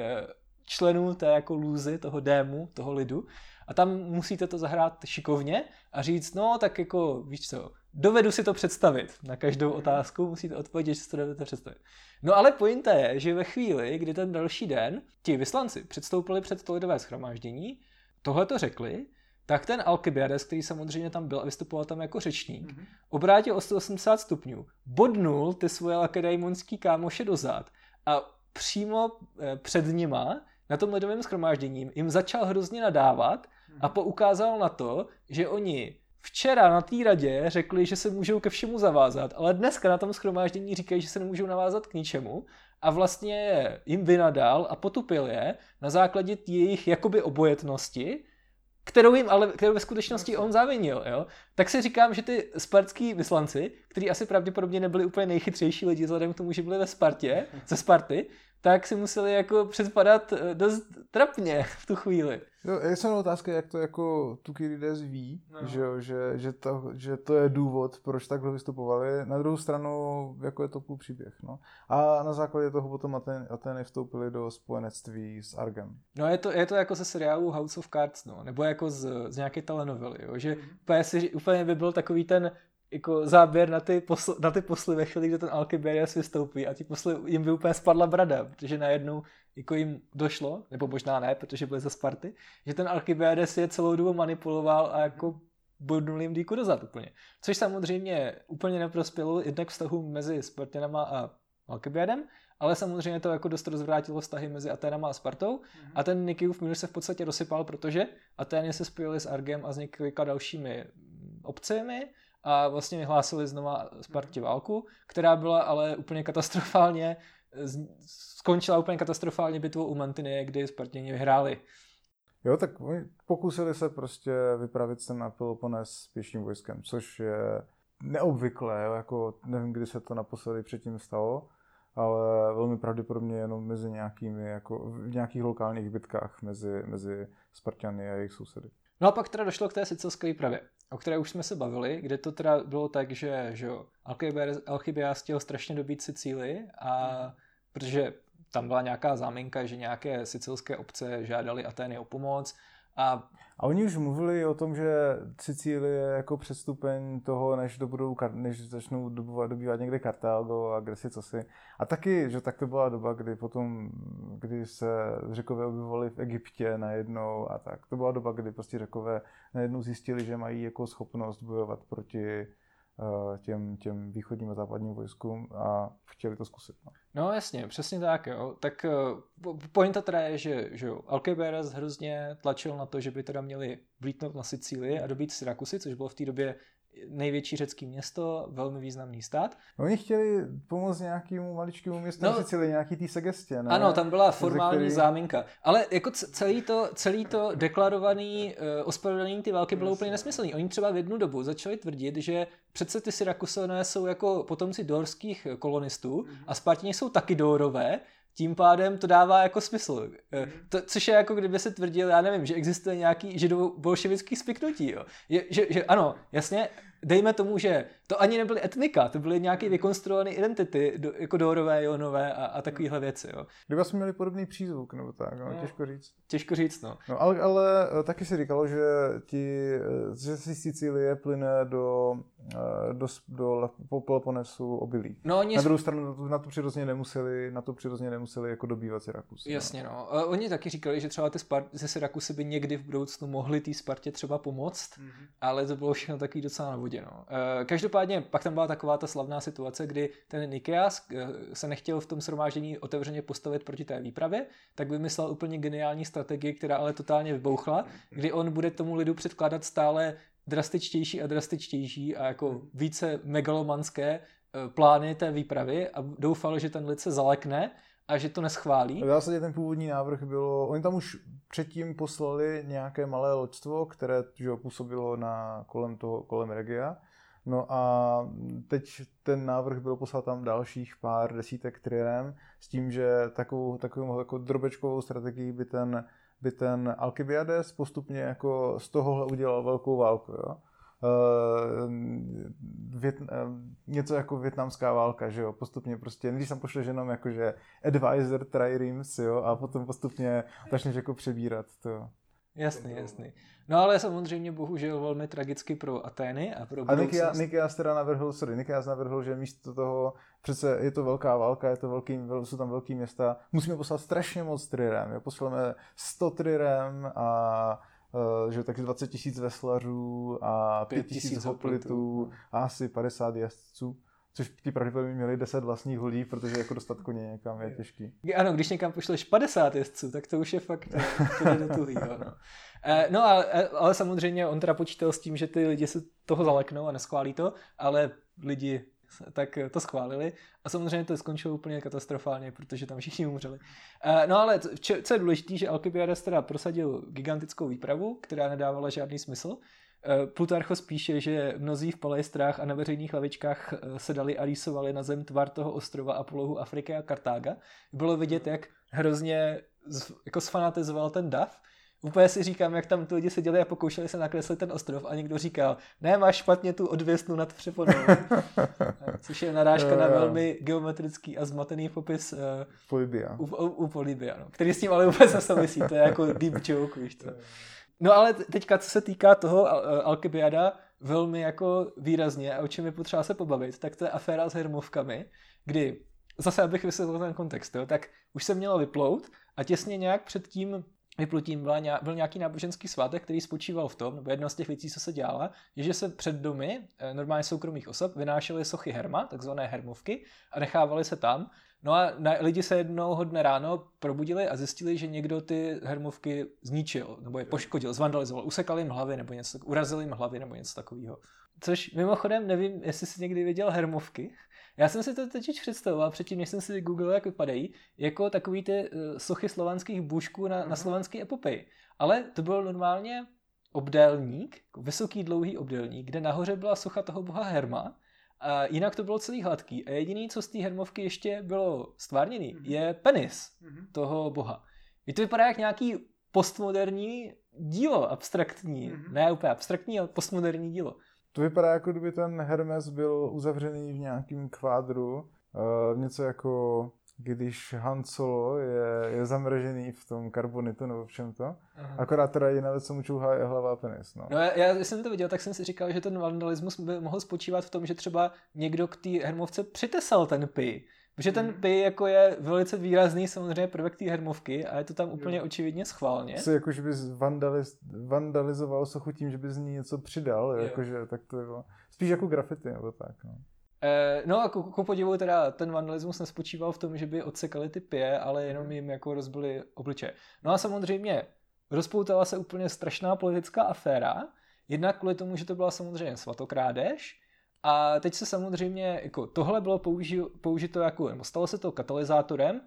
členů té jako lůzy, toho dému, toho lidu. A tam musíte to zahrát šikovně a říct, no tak jako, víš co, dovedu si to představit. Na každou mhm. otázku musíte odpovědět, že si to dovedete představit. No ale pointa je, že ve chvíli, kdy ten další den ti vyslanci předstoupili před to lidové schromáždění, tohle to řekli, tak ten Alkybiades, který samozřejmě tam byl a vystupoval tam jako řečník, mm-hmm. obrátil o 180 stupňů, bodnul ty svoje lakedajmonský kámoše dozad a přímo eh, před nima na tom ledovém schromážděním jim začal hrozně nadávat a mhm. poukázal na to, že oni včera na té radě řekli, že se můžou ke všemu zavázat, ale dneska na tom schromáždění říkají, že se nemůžou navázat k ničemu a vlastně jim vynadal a potupil je na základě jejich jakoby obojetnosti, kterou jim ale kterou ve skutečnosti on zavinil, jo? tak si říkám, že ty spartský vyslanci, kteří asi pravděpodobně nebyli úplně nejchytřejší lidi vzhledem k tomu, že byli ve Spartě, ze Sparty, tak si museli jako předpadat eh, dost trapně v tu chvíli. Jo, je jsem otázka, jak to jako Tukyrides ví, no. že, že, že, to, že to je důvod, proč takhle vystupovali. Na druhou stranu, jako je to půl příběh. No. A na základě toho potom Aten, Ateny vstoupili do spojenectví s Argem. No je to, je to jako ze seriálu House of Cards, no, nebo jako z, z nějaké telenovely, jo, že mm. úplně, si, úplně by byl takový ten jako záběr na ty, posl, na ty posly ve chvíli, kdy ten Alkybiades vystoupí a ti posly jim by úplně spadla brada, protože najednou jako jim došlo, nebo možná ne, protože byli ze Sparty, že ten Alkybiades je celou dobu manipuloval a jako bodnul jim díku dozad úplně. Což samozřejmě úplně neprospělo jednak vztahu mezi Spartanama a Alkybiadem, ale samozřejmě to jako dost rozvrátilo vztahy mezi Aténama a Spartou mm-hmm. a ten Nikiův mír se v podstatě rozsypal, protože Atény se spojili s Argem a s několika dalšími obcemi a vlastně vyhlásili znova Spartě válku, která byla ale úplně katastrofálně, skončila úplně katastrofálně bitvou u Mantinie, kdy Spartěni vyhráli. Jo, tak pokusili se prostě vypravit se na Peloponés s pěším vojskem, což je neobvyklé, jo, jako nevím, kdy se to naposledy předtím stalo, ale velmi pravděpodobně jenom mezi nějakými, jako v nějakých lokálních bitkách mezi, mezi Spartany a jejich sousedy. No a pak teda došlo k té sicilské výpravě, o které už jsme se bavili, kde to teda bylo tak, že, že Alchybias chtěl strašně dobít Sicílii a protože tam byla nějaká záminka, že nějaké sicilské obce žádali Atény o pomoc a a oni už mluvili o tom, že Sicílie je jako přestupeň toho, než, dobudou, než začnou dobývat, dobývat někde Kartágo a kde si co si. A taky, že tak to byla doba, kdy potom, kdy se řekové objevovali v Egyptě najednou a tak. To byla doba, kdy prostě řekové najednou zjistili, že mají jako schopnost bojovat proti těm, těm východním a západním vojskům a chtěli to zkusit. No, no jasně, přesně tak. Jo. Tak uh, pointa teda je, že, že Alkeberes hrozně tlačil na to, že by teda měli vlítnout na Sicílii a dobít Syrakusy, což bylo v té době největší řecký město, velmi významný stát. Oni chtěli pomoct nějakému maličkému městu no, Sicílii, nějaký tý segestě, ne? Ano, tam byla formální který... záminka. Ale jako celý to, celý to deklarovaný uh, ospravedlnění ty války bylo úplně nesmyslný. Oni třeba v jednu dobu začali tvrdit, že přece ty Syrakusané jsou jako potomci dorských kolonistů mm-hmm. a Spartani jsou taky dorové, tím pádem to dává jako smysl. Mm. To, což je jako kdyby se tvrdil, já nevím, že existuje nějaký židovo-bolševický spiknutí. Jo. Je, že, že ano, jasně, dejme tomu, že to ani nebyly etnika, to byly nějaké vykonstruované identity, do, jako Dórové, Jonové a, a takovéhle věci. Jo. Kdyby jsme měli podobný přízvuk, nebo tak, no, no, těžko říct. Těžko říct, no. no ale, ale eh, taky si říkalo, že, ti, eh, že si Sicílie plyne do, eh, do, do, do Peloponesu obilí. No, oni... Na druhou stranu na to, na to přirozeně nemuseli, na to přirozeně nemuseli jako dobývat Syrakus. No. Jasně, no. no. Oni taky říkali, že třeba ty Spart- ze Syrakusy by někdy v budoucnu mohli té Spartě třeba pomoct, mm-hmm. ale to bylo všechno takový docela na vodě, no. Každopádně pak tam byla tak taková ta slavná situace, kdy ten Nikeas eh, se nechtěl v tom shromáždění otevřeně postavit proti té výpravě, tak vymyslel úplně geniální strategii, která ale totálně vybouchla, kdy on bude tomu lidu předkládat stále drastičtější a drastičtější a jako více megalomanské eh, plány té výpravy a doufal, že ten lid se zalekne a že to neschválí. V zásadě ten původní návrh bylo, oni tam už předtím poslali nějaké malé loďstvo, které že, působilo na kolem toho, kolem Regia No a teď ten návrh byl poslat tam dalších pár desítek trirem s tím, že takovou, takovou jako drobečkovou strategii by ten, by ten Alcibiades postupně jako z tohohle udělal velkou válku. Jo? Uh, Vět, uh, něco jako větnamská válka, že jo, postupně prostě, když tam pošleš jenom jakože advisor triremes, jo, a potom postupně začneš jako přebírat to. Jasný, jasný. No ale samozřejmě bohužel velmi tragicky pro Atény a pro A Nikias teda navrhl, sorry, Nikias navrhl, že místo toho, přece je to velká válka, je to velký, jsou tam velké města, musíme poslat strašně moc trirem, jo? posláme 100 trirem a že taky 20 tisíc veslařů a 5 tisíc hoplitů a asi 50 jezdců. Což ti pravděpodobně měli 10 vlastních holí, protože jako dostat koně někam je těžký. Ano, když někam pošleš 50 jezdců, tak to už je fakt to do tuhý, no. Eh, no ale, eh, ale samozřejmě on teda počítal s tím, že ty lidi se toho zaleknou a neschválí to, ale lidi tak to schválili a samozřejmě to skončilo úplně katastrofálně, protože tam všichni umřeli. Eh, no ale co je důležité, že Alcibiades teda prosadil gigantickou výpravu, která nedávala žádný smysl, Plutarchos píše, že mnozí v palejstrách a na veřejných lavičkách se dali a rýsovali na zem tvar toho ostrova a polohu Afriky a Kartága. Bylo vidět, jak hrozně jako sfanatizoval ten dav Úplně si říkám, jak tam ty lidi seděli a pokoušeli se nakreslit ten ostrov a někdo říkal, ne, máš špatně tu odvěsnu nad přeponou. Což je narážka na velmi geometrický a zmatený popis uh, Polibia. U, u, u Polibia, no, který s tím ale vůbec nesouvisí, to je jako deep joke, víš to. No ale teďka, co se týká toho uh, Alkebiada, velmi jako výrazně, a o čem je potřeba se pobavit, tak to je aféra s hermovkami, kdy, zase abych vysvětlil ten kontext, jo, tak už se mělo vyplout a těsně nějak před tím vyplutím byla nějak, byl nějaký náboženský svátek, který spočíval v tom, nebo jedna z těch věcí, co se dělala, je, že se před domy eh, normálně soukromých osob vynášely sochy herma, takzvané hermovky, a nechávaly se tam. No a na, lidi se jednoho dne ráno probudili a zjistili, že někdo ty hermovky zničil, nebo je poškodil, zvandalizoval, usekal jim hlavy, nebo něco, urazil jim hlavy, nebo něco takového. Což mimochodem nevím, jestli jsi někdy viděl hermovky, Já jsem si to teď představoval předtím, než jsem si googlil, jak vypadají, jako takový ty uh, sochy slovanských bůžků na, mm-hmm. na mhm. slovanský epopej. Ale to byl normálně obdélník, vysoký dlouhý obdélník, kde nahoře byla socha toho boha Herma, a jinak to bylo celý hladký. A jediný, co z té hermovky ještě bylo stvárněný, mm-hmm. je penis mm-hmm. toho boha. I to vypadá jak nějaký postmoderní dílo, abstraktní. Mm-hmm. Ne úplně abstraktní, ale postmoderní dílo. To vypadá jako kdyby ten Hermes byl uzavřený v nějakém kvádru, uh, něco jako když Han Solo je, je zamražený v tom karbonitu nebo v čem to. Aha. Akorát teda jiná věc, co mu čouhá, je hlava a penis. No. no já, já, jsem to viděl, tak jsem si říkal, že ten vandalismus by mohl spočívat v tom, že třeba někdo k té hermovce přitesal ten pi. Protože ten hmm. pi jako je velice výrazný samozřejmě prvek té hermovky a je to tam úplně jo. očividně schválně. Co jako, že bys vandaliz, vandalizoval sochu tím, že bys z ní něco přidal, jakože tak to bylo. Spíš jako grafity nebo tak. No. Eh, no a ku, ku podivu teda ten vandalismus nespočíval v tom, že by odsekali ty pě, ale jenom mhm. jim jako rozbili obliče. No a samozřejmě rozpoutala se úplně strašná politická aféra, jednak kvůli tomu, že to byla samozřejmě svatokrádež, a teď se samozřejmě, jako tohle bylo použi, použito jako, nebo stalo se to katalyzátorem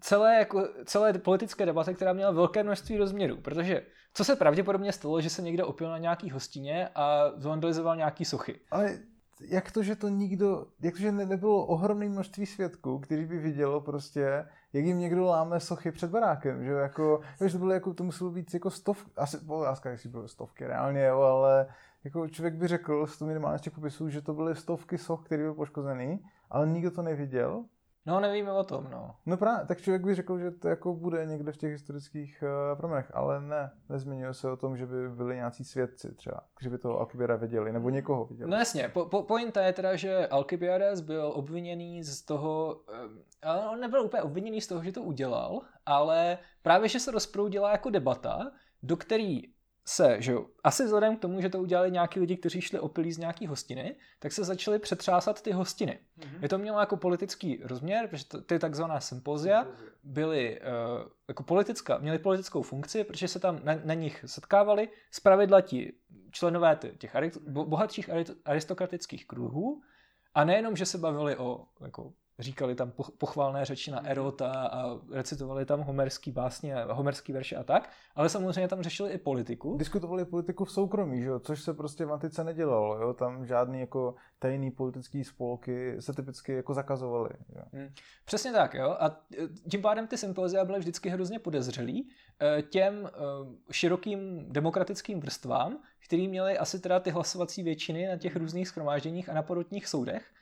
celé, jako, celé politické debaty, která měla velké množství rozměrů, protože co se pravděpodobně stalo, že se někdo opil na nějaký hostině a zvandalizoval nějaký sochy. Ale jak to, že to nikdo, jak to, že ne, nebylo ohromné množství svědků, kteří by vidělo prostě, jak jim někdo láme sochy před barákem, že jako, že to bylo jako, to muselo být jako stov, asi, otázka, jestli byly stovky reálně, jo, ale jako člověk by řekl z toho minimálně z těch popisů, že to byly stovky soch, které byly poškozený, ale nikdo to neviděl No, nevíme o tom, no. No právě, tak člověk by řekl, že to jako bude někde v těch historických uh, promenech, ale ne, nezmiňuje se o tom, že by byli nějací svědci třeba, že by toho Alkybiada viděli, nebo někoho viděli. No jasně, po, po, pointa je teda, že Alkybiades byl obviněný z toho, uh, on nebyl úplně obviněný z toho, že to udělal, ale právě, že se rozproudila jako debata, do který se, že jo, asi vzhledem k tomu, že to udělali nějaký lidi, kteří šli opilí z nějaký hostiny, tak se začaly přetřásat ty hostiny. Mm-hmm. Je to mělo jako politický rozměr, protože to, ty takzvaná sympozia byly uh, jako politická, měly politickou funkci, protože se tam na, na nich setkávali zpravidla ti členové těch bohatších aristokratických kruhů a nejenom, že se bavili o jako říkali tam pochvalné řeči na Erota a recitovali tam homerský básně, homerský verše a tak, ale samozřejmě tam řešili i politiku. Diskutovali politiku v soukromí, že jo? což se prostě v antice nedělalo. Jo? Tam žádný jako tajný politický spolky se typicky jako zakazovaly. Hmm. Přesně tak, jo. A tím pádem ty sympozia byly vždycky hrozně podezřelý e, těm e, širokým demokratickým vrstvám, který měli asi teda ty hlasovací většiny na těch různých schromážděních a na porotních soudech,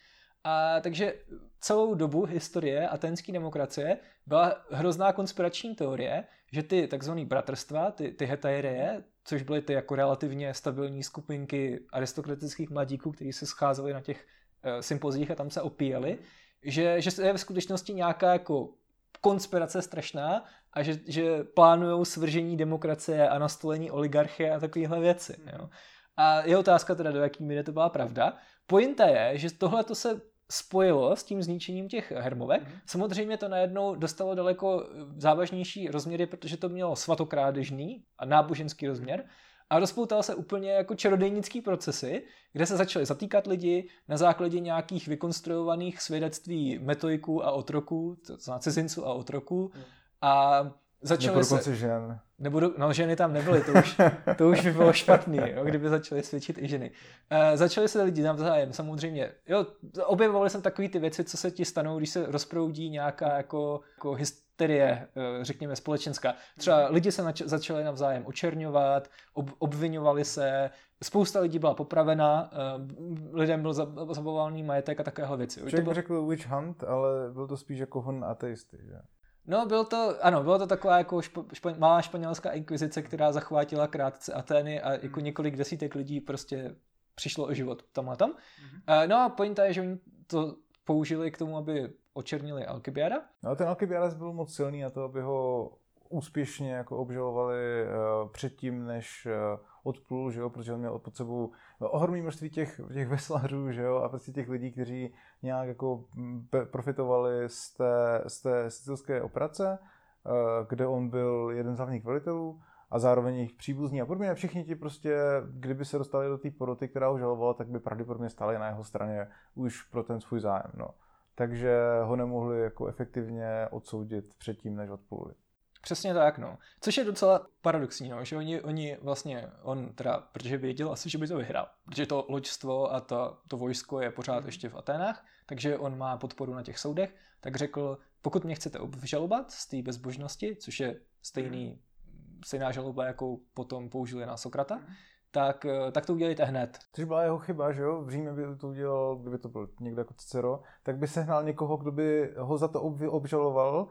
a takže celou dobu historie aténské demokracie byla hrozná konspirační teorie, že ty takzvané bratrstva, ty, ty hetaireje, což byly ty jako relativně stabilní skupinky aristokratických mladíků, kteří se scházeli na těch uh, sympozích a tam se opíjeli, že, že je v skutečnosti nějaká jako konspirace strašná a že, že plánují svržení demokracie a nastolení oligarchie a takovéhle věci. Jo. A je otázka teda, do jaký míry to byla pravda. Pointa je, že tohle to se spojilo s tím zničením těch hermovek. Mm-hmm. Samozřejmě to najednou dostalo daleko závažnější rozměry, protože to mělo svatokrádežný a náboženský rozměr. A rozpoutal se úplně jako čarodejnický procesy, kde se začaly zatýkat lidi na základě nějakých vykonstruovaných svědectví metodiků a otroků, to znamená cizinců a otroků. Mm. A začaly Nebo dokonce se... žen. Nebo do... no ženy tam nebyly, to už, to už by bylo špatný, jo, kdyby začaly svědčit i ženy. Uh, začaly se lidi navzájem, samozřejmě. Jo, objevovali jsem takové ty věci, co se ti stanou, když se rozproudí nějaká jako, jako hysterie, uh, řekněme, společenská. Třeba lidi se nač- začali navzájem očerňovat, ob- obvinovali se, spousta lidí byla popravena, uh, lidem byl zabavovaný majetek a takovéhle věci. Člověk byl... řekl witch hunt, ale byl to spíš jako hon ateisty, že? No, bylo to, ano, bylo to taková jako špo, špo, malá španělská inkvizice, která zachvátila krátce Atény a jako mm. několik desítek lidí prostě přišlo o život tam a tam. Mm. No a pointa je, že oni to použili k tomu, aby očernili Alkybiada. No ten Alkybiades byl moc silný na to, aby ho úspěšně jako obžalovali uh, předtím, než uh, odplul, že jo, protože on měl pod sebou ohromné množství těch, těch veslařů, že jo, a prostě těch lidí, kteří nějak jako mm, profitovali z té, z té sicilské operace, uh, kde on byl jeden z hlavních velitelů a zároveň jejich příbuzní a podobně. Všichni ti prostě, kdyby se dostali do té poroty, která ho žalovala, tak by pravděpodobně stali na jeho straně už pro ten svůj zájem. No. Takže ho nemohli jako efektivně odsoudit předtím, než odpluli. Přesně tak, no. Což je docela paradoxní, no, že oni, oni vlastně, on teda, protože věděl asi, že by to vyhrál, protože to loďstvo a to, to vojsko je pořád mm. ještě v Aténách, takže on má podporu na těch soudech, tak řekl, pokud mě chcete obžalovat z té bezbožnosti, což je stejný, mm. stejná žaloba, jakou potom použili na Sokrata, mm. tak, tak to udělejte hned. Což byla jeho chyba, že jo? V Římě by to udělal, kdyby to byl někdo jako Cicero, tak by sehnal někoho, kdo by ho za to obžaloval,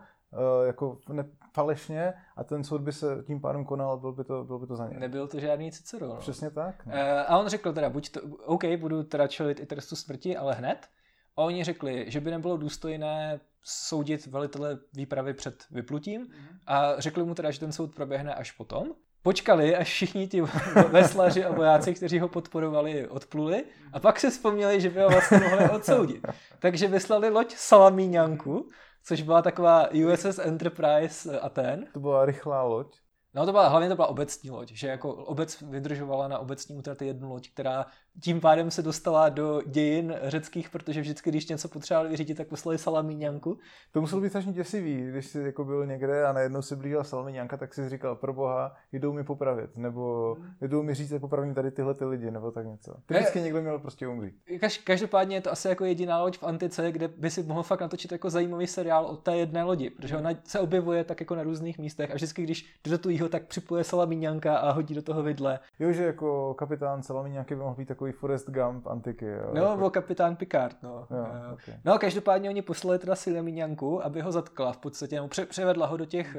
jako ne, falešně a ten soud by se tím pádem konal, byl by to, byl by to za něj. Nebyl to žádný Cicero. No. Přesně tak. No. Uh, a on řekl teda, buď to, OK, budu teda čelit i trestu smrti, ale hned. A oni řekli, že by nebylo důstojné soudit velitele výpravy před vyplutím mm-hmm. a řekli mu teda, že ten soud proběhne až potom. Počkali, až všichni ti veslaři a vojáci, kteří ho podporovali, odpluli a pak se vzpomněli, že by ho vlastně mohli odsoudit. Takže vyslali loď Salamíňanku, což byla taková USS Enterprise Aten. To byla rychlá loď. No to byla, hlavně to byla obecní loď, že jako obec vydržovala na obecní útraty jednu loď, která tím pádem se dostala do dějin řeckých, protože vždycky, když něco potřebovali vyřídit, tak poslali salamíňanku. To muselo být strašně děsivý, když jsi jako byl někde a najednou se blížila salamíňanka, tak si říkal, pro boha, jdou mi popravit, nebo jdou mi říct, jak popravím tady tyhle ty lidi, nebo tak něco. Ty vždycky někdo měl prostě umřít. Každopádně je to asi jako jediná loď v Antice, kde by si mohl fakt natočit jako zajímavý seriál o té jedné lodi, protože ona se objevuje tak jako na různých místech a vždycky, když jde do tujího, tak připuje salamíňanka a hodí do toho vidle. Jo, že jako kapitán salamíňanky by mohl být takový Forrest Gump antiky. Jo, no, jako... byl kapitán Picard, no. Jo, okay. No, každopádně oni poslali teda Silemíňanku, aby ho zatkla v podstatě, nebo pře- převedla ho do těch,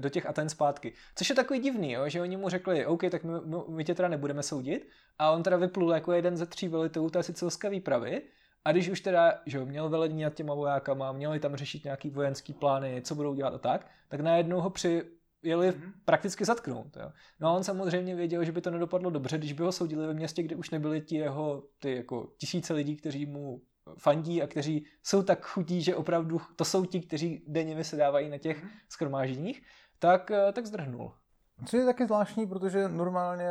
do těch Aten zpátky. Což je takový divný, jo, že oni mu řekli, OK, tak my, my tě teda nebudeme soudit. A on teda vyplul jako jeden ze tří velitelů té sicilské výpravy. A když už teda, že jo, měl velení nad těma vojákama, měli tam řešit nějaký vojenský plány, co budou dělat a tak, tak najednou ho při jeli mm-hmm. prakticky zatknout. Jo. No a on samozřejmě věděl, že by to nedopadlo dobře, když by ho soudili ve městě, kde už nebyli ti jeho ty jako tisíce lidí, kteří mu fandí a kteří jsou tak chutí, že opravdu to jsou ti, kteří denně vysedávají na těch mm-hmm. skromážděních, tak, eh, tak zdrhnul. Co je taky zvláštní, protože normálně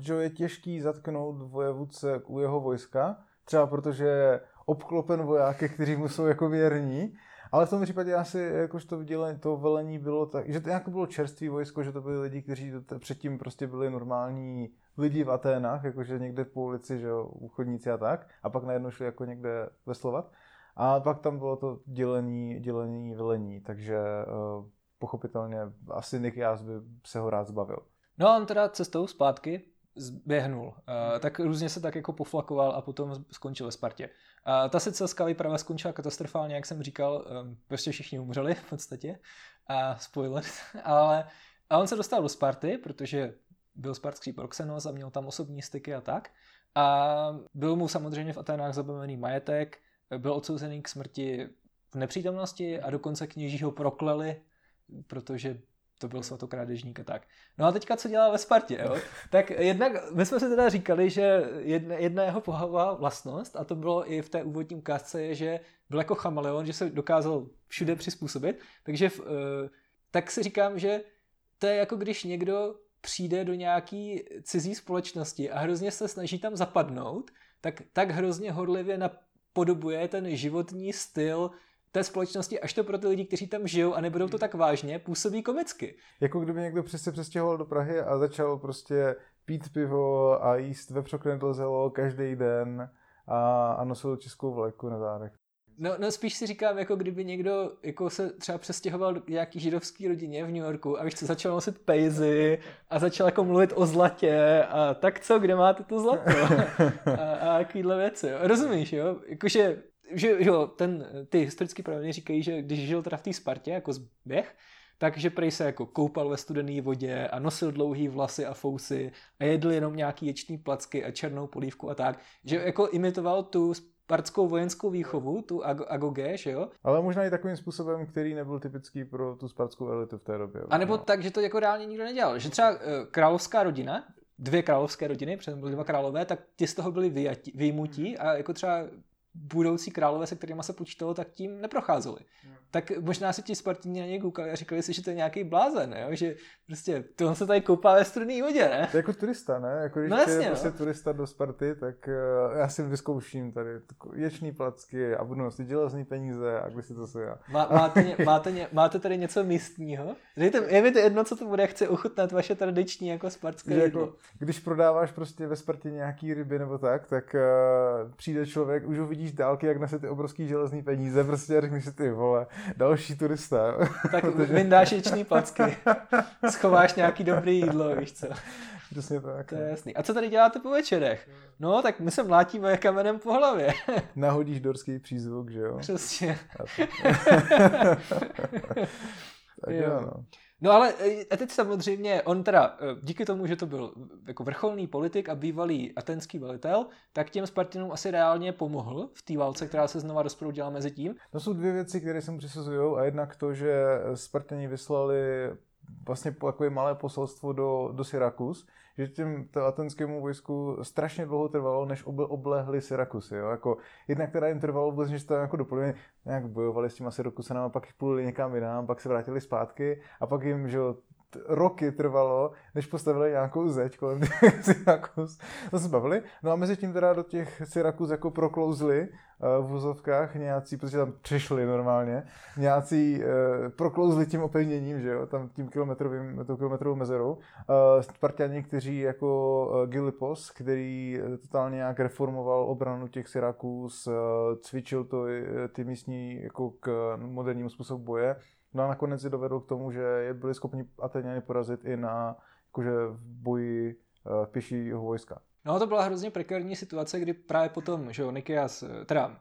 že je těžký zatknout vojevůdce u jeho vojska, třeba protože je obklopen vojáky, kteří mu jsou jako věrní, ale v tom případě asi jakož to, dělení, to velení bylo tak, že to nějak bylo čerstvý vojsko, že to byli lidi, kteří předtím prostě byli normální lidi v Aténách, jakože někde po ulici, že jo, uchodníci a tak, a pak najednou šli jako někde veslovat. A pak tam bylo to dělení, dělení velení, takže uh, pochopitelně asi Nikias by se ho rád zbavil. No a on teda cestou zpátky zběhnul. Uh, tak různě se tak jako poflakoval a potom skončil ve Spartě. Uh, ta sicilská výprava skončila katastrofálně, jak jsem říkal, prostě všichni umřeli v podstatě. A spoiler. Ale a on se dostal do Sparty, protože byl spartský proxenos a měl tam osobní styky a tak. A byl mu samozřejmě v Atenách zabavený majetek, byl odsouzený k smrti v nepřítomnosti a dokonce kněží ho prokleli, protože to byl svatokrádežník a tak. No a teďka co dělá ve Spartě, jo? Tak jednak, my jsme si teda říkali, že jedna, jedna jeho pohavá vlastnost, a to bylo i v té úvodní ukázce, je, že byl jako chameleon, že se dokázal všude přizpůsobit, takže uh, tak si říkám, že to je jako když někdo přijde do nějaký cizí společnosti a hrozně se snaží tam zapadnout, tak tak hrozně horlivě napodobuje ten životní styl té společnosti, až to pro ty lidi, kteří tam žijou a nebudou to tak vážně, působí komicky. Jako kdyby někdo přesně přestěhoval do Prahy a začal prostě pít pivo a jíst vepřoknedl zelo každý den a, a nosil českou vleku na zádech. No, no spíš si říkám, jako kdyby někdo jako se třeba přestěhoval do nějaký židovský rodině v New Yorku a víš co, začal nosit pejzy a začal jako mluvit o zlatě a tak co, kde máte to zlato? A, a takovýhle věci, jo. Rozumíš, jo? Jakože že, že ten, ty historické pravdy říkají, že když žil teda v té Spartě jako zběh, takže prej se jako koupal ve studené vodě a nosil dlouhý vlasy a fousy a jedl jenom nějaký ječný placky a černou polívku a tak. Že jako imitoval tu spartskou vojenskou výchovu, tu ag- agogé, že jo? Ale možná i takovým způsobem, který nebyl typický pro tu spartskou elitu v té době. A nebo no. tak, že to jako reálně nikdo nedělal. Že třeba uh, královská rodina, dvě královské rodiny, protože byly dva králové, tak ti z toho byli vyjmutí a jako třeba budoucí králové, se kterými se počítalo, tak tím neprocházeli. Hmm. Tak možná si ti Spartini na něj koukali a říkali si, že to je nějaký blázen, jo? že prostě to on se tady koupá ve studený vodě, ne? To je jako turista, ne? Jako když no jasně, je prostě no. turista do Sparty, tak uh, já si vyzkouším tady ječný placky a budu nosit železný peníze a když si to se já. Má, máte, ně, máte, ně, máte tady něco místního? Dejte, je mi to jedno, co to bude, chci ochutnat vaše tradiční jako spartské že jako, Když prodáváš prostě ve Spartě nějaký ryby nebo tak, tak uh, přijde člověk, už ho vidíš dálky, jak nese ty obrovský železný peníze, prostě a řekneš si ty vole, další turista. Tak Protože... vyndáš ječný placky, schováš nějaký dobrý jídlo, víš co. Přesně tak. To je no. jasný. A co tady děláte po večerech? No, tak my se mlátíme kamenem po hlavě. Nahodíš dorský přízvuk, že jo? Přesně. tak jo. jo, no. No ale e, a teď samozřejmě, on teda, e, díky tomu, že to byl jako vrcholný politik a bývalý atenský velitel, tak těm Spartinům asi reálně pomohl v té válce, která se znova rozproudila mezi tím. To jsou dvě věci, které se mu přisuzují a jednak to, že Spartani vyslali vlastně takové malé poselstvo do, do Syrakus, že těm to atenskému vojsku strašně dlouho trvalo, než oble, oblehli Syrakusy. Jo? Jako, jednak teda jim trvalo vůbec, že to jako doplňuje, nějak bojovali s těma Syrakusanama, pak pluli někam jinam, pak se vrátili zpátky a pak jim, že roky trvalo, než postavili nějakou zeď kolem Syrakus. To se bavili. No a mezi tím teda do těch Syrakus jako proklouzli uh, v vozovkách nějací, protože tam přešli normálně, nějací uh, proklouzli tím opevněním, že jo, tam tím kilometrovým, tou kilometrovou mezerou. Uh, Spartani, kteří jako uh, Gilipos, který totálně nějak reformoval obranu těch Syrakus, uh, cvičil to ty místní jako k modernímu způsobu boje, No a nakonec je dovedl k tomu, že je byli schopni Ateniany porazit i na jakože v boji uh, pěšího vojska. No to byla hrozně prekární situace, kdy právě potom, že jo, Nikias, eh, teda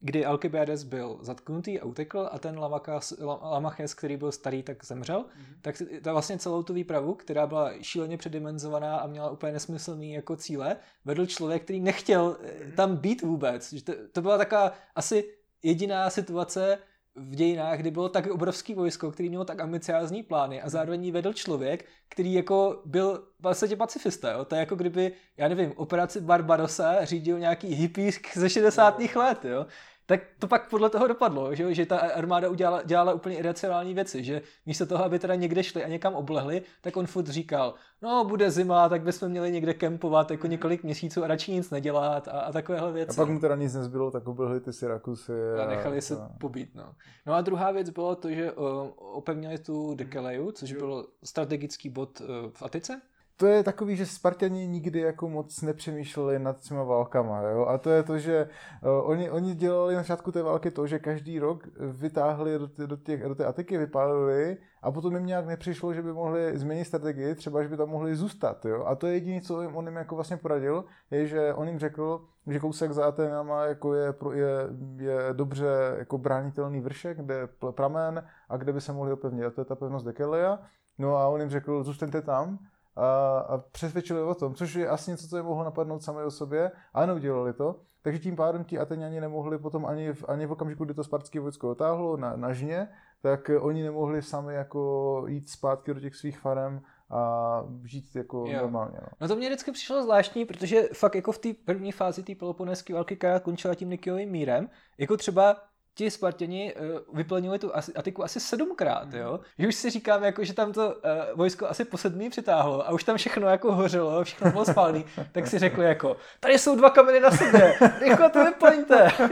kdy Alcibiades byl zatknutý a utekl a ten Lamakas, Lamaches, který byl starý, tak zemřel, mm-hmm. tak ta vlastně celou tu výpravu, která byla šíleně předimenzovaná a měla úplně nesmyslný jako cíle, vedl člověk, který nechtěl mm-hmm. tam být vůbec. Že to, to byla taková asi jediná situace, v dějinách, kdy bylo tak obrovský vojsko, který mělo tak ambiciozní plány a zároveň vedl člověk, který jako byl vlastně pacifista, jo? To je jako kdyby, já nevím, operaci Barbarossa řídil nějaký hippísk ze 60. let, jo? Tak to pak podle toho dopadlo, že, že ta armáda udělala, dělala úplně iracionální věci, že místo toho, aby teda někde šli a někam oblehli, tak on furt říkal, no bude zima, tak bychom měli někde kempovat jako několik měsíců a radši nic nedělat a, a takovéhle věci. A pak mu teda nic nezbylo, tak oblehli ty Syrakusy. A, a nechali se a... pobít, no. No a druhá věc bylo to, že uh, opevnili tu Dekeleju, což byl strategický bod uh, v Atice, to je takový, že Spartani nikdy jako moc nepřemýšleli nad těma válkama, jo? A to je to, že uh, oni, oni dělali na začátku té války to, že každý rok vytáhli do, tě, do, těch, do té Atiky, vypálili a potom jim nějak nepřišlo, že by mohli změnit strategii, třeba, že by tam mohli zůstat, jo? A to je jediné, co jim on jim jako vlastně poradil, je, že on jim řekl, že kousek za Atenama jako je, je, je dobře jako bránitelný vršek, kde je pramen a kde by se mohli opevnit. A to je ta pevnost Dekelia. No a on jim řekl, zůstaňte tam a, a přesvědčili o tom, což je asi něco, co je mohlo napadnout samé o sobě, a neudělali to. Takže tím pádem ti Ateniani nemohli potom ani v, ani v okamžiku, kdy to spartské vojsko otáhlo na, na žně, tak oni nemohli sami jako jít zpátky do těch svých farem a žít jako jo. normálně. No. no to mě vždycky přišlo zvláštní, protože fakt jako v té první fázi té Peloponéské války, která končila tím Nikiovým mírem, jako třeba ti Spartěni uh, vyplnili tu Atiku asi sedmkrát, jo? Že už si říkám, jako, že tam to uh, vojsko asi po sedmý přitáhlo a už tam všechno jako hořelo, všechno bylo spálný, tak si řekli jako, tady jsou dva kameny na sobě, rychle to vyplňte.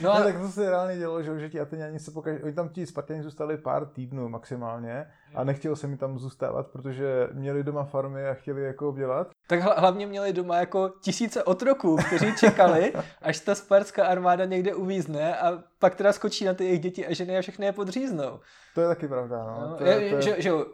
No, a... no, tak to se reálně dělo, že, že ti Ateniani se pokaž... oni tam ti Spartěni zůstali pár týdnů maximálně a nechtělo se mi tam zůstávat, protože měli doma farmy a chtěli jako dělat. Tak hlavně měli doma jako tisíce otroků, kteří čekali, až ta spartská armáda někde uvízne a pak teda skočí na ty jejich děti a ženy a všechny je podříznou. To je taky pravda, no. no to je, to je... Že, že jo,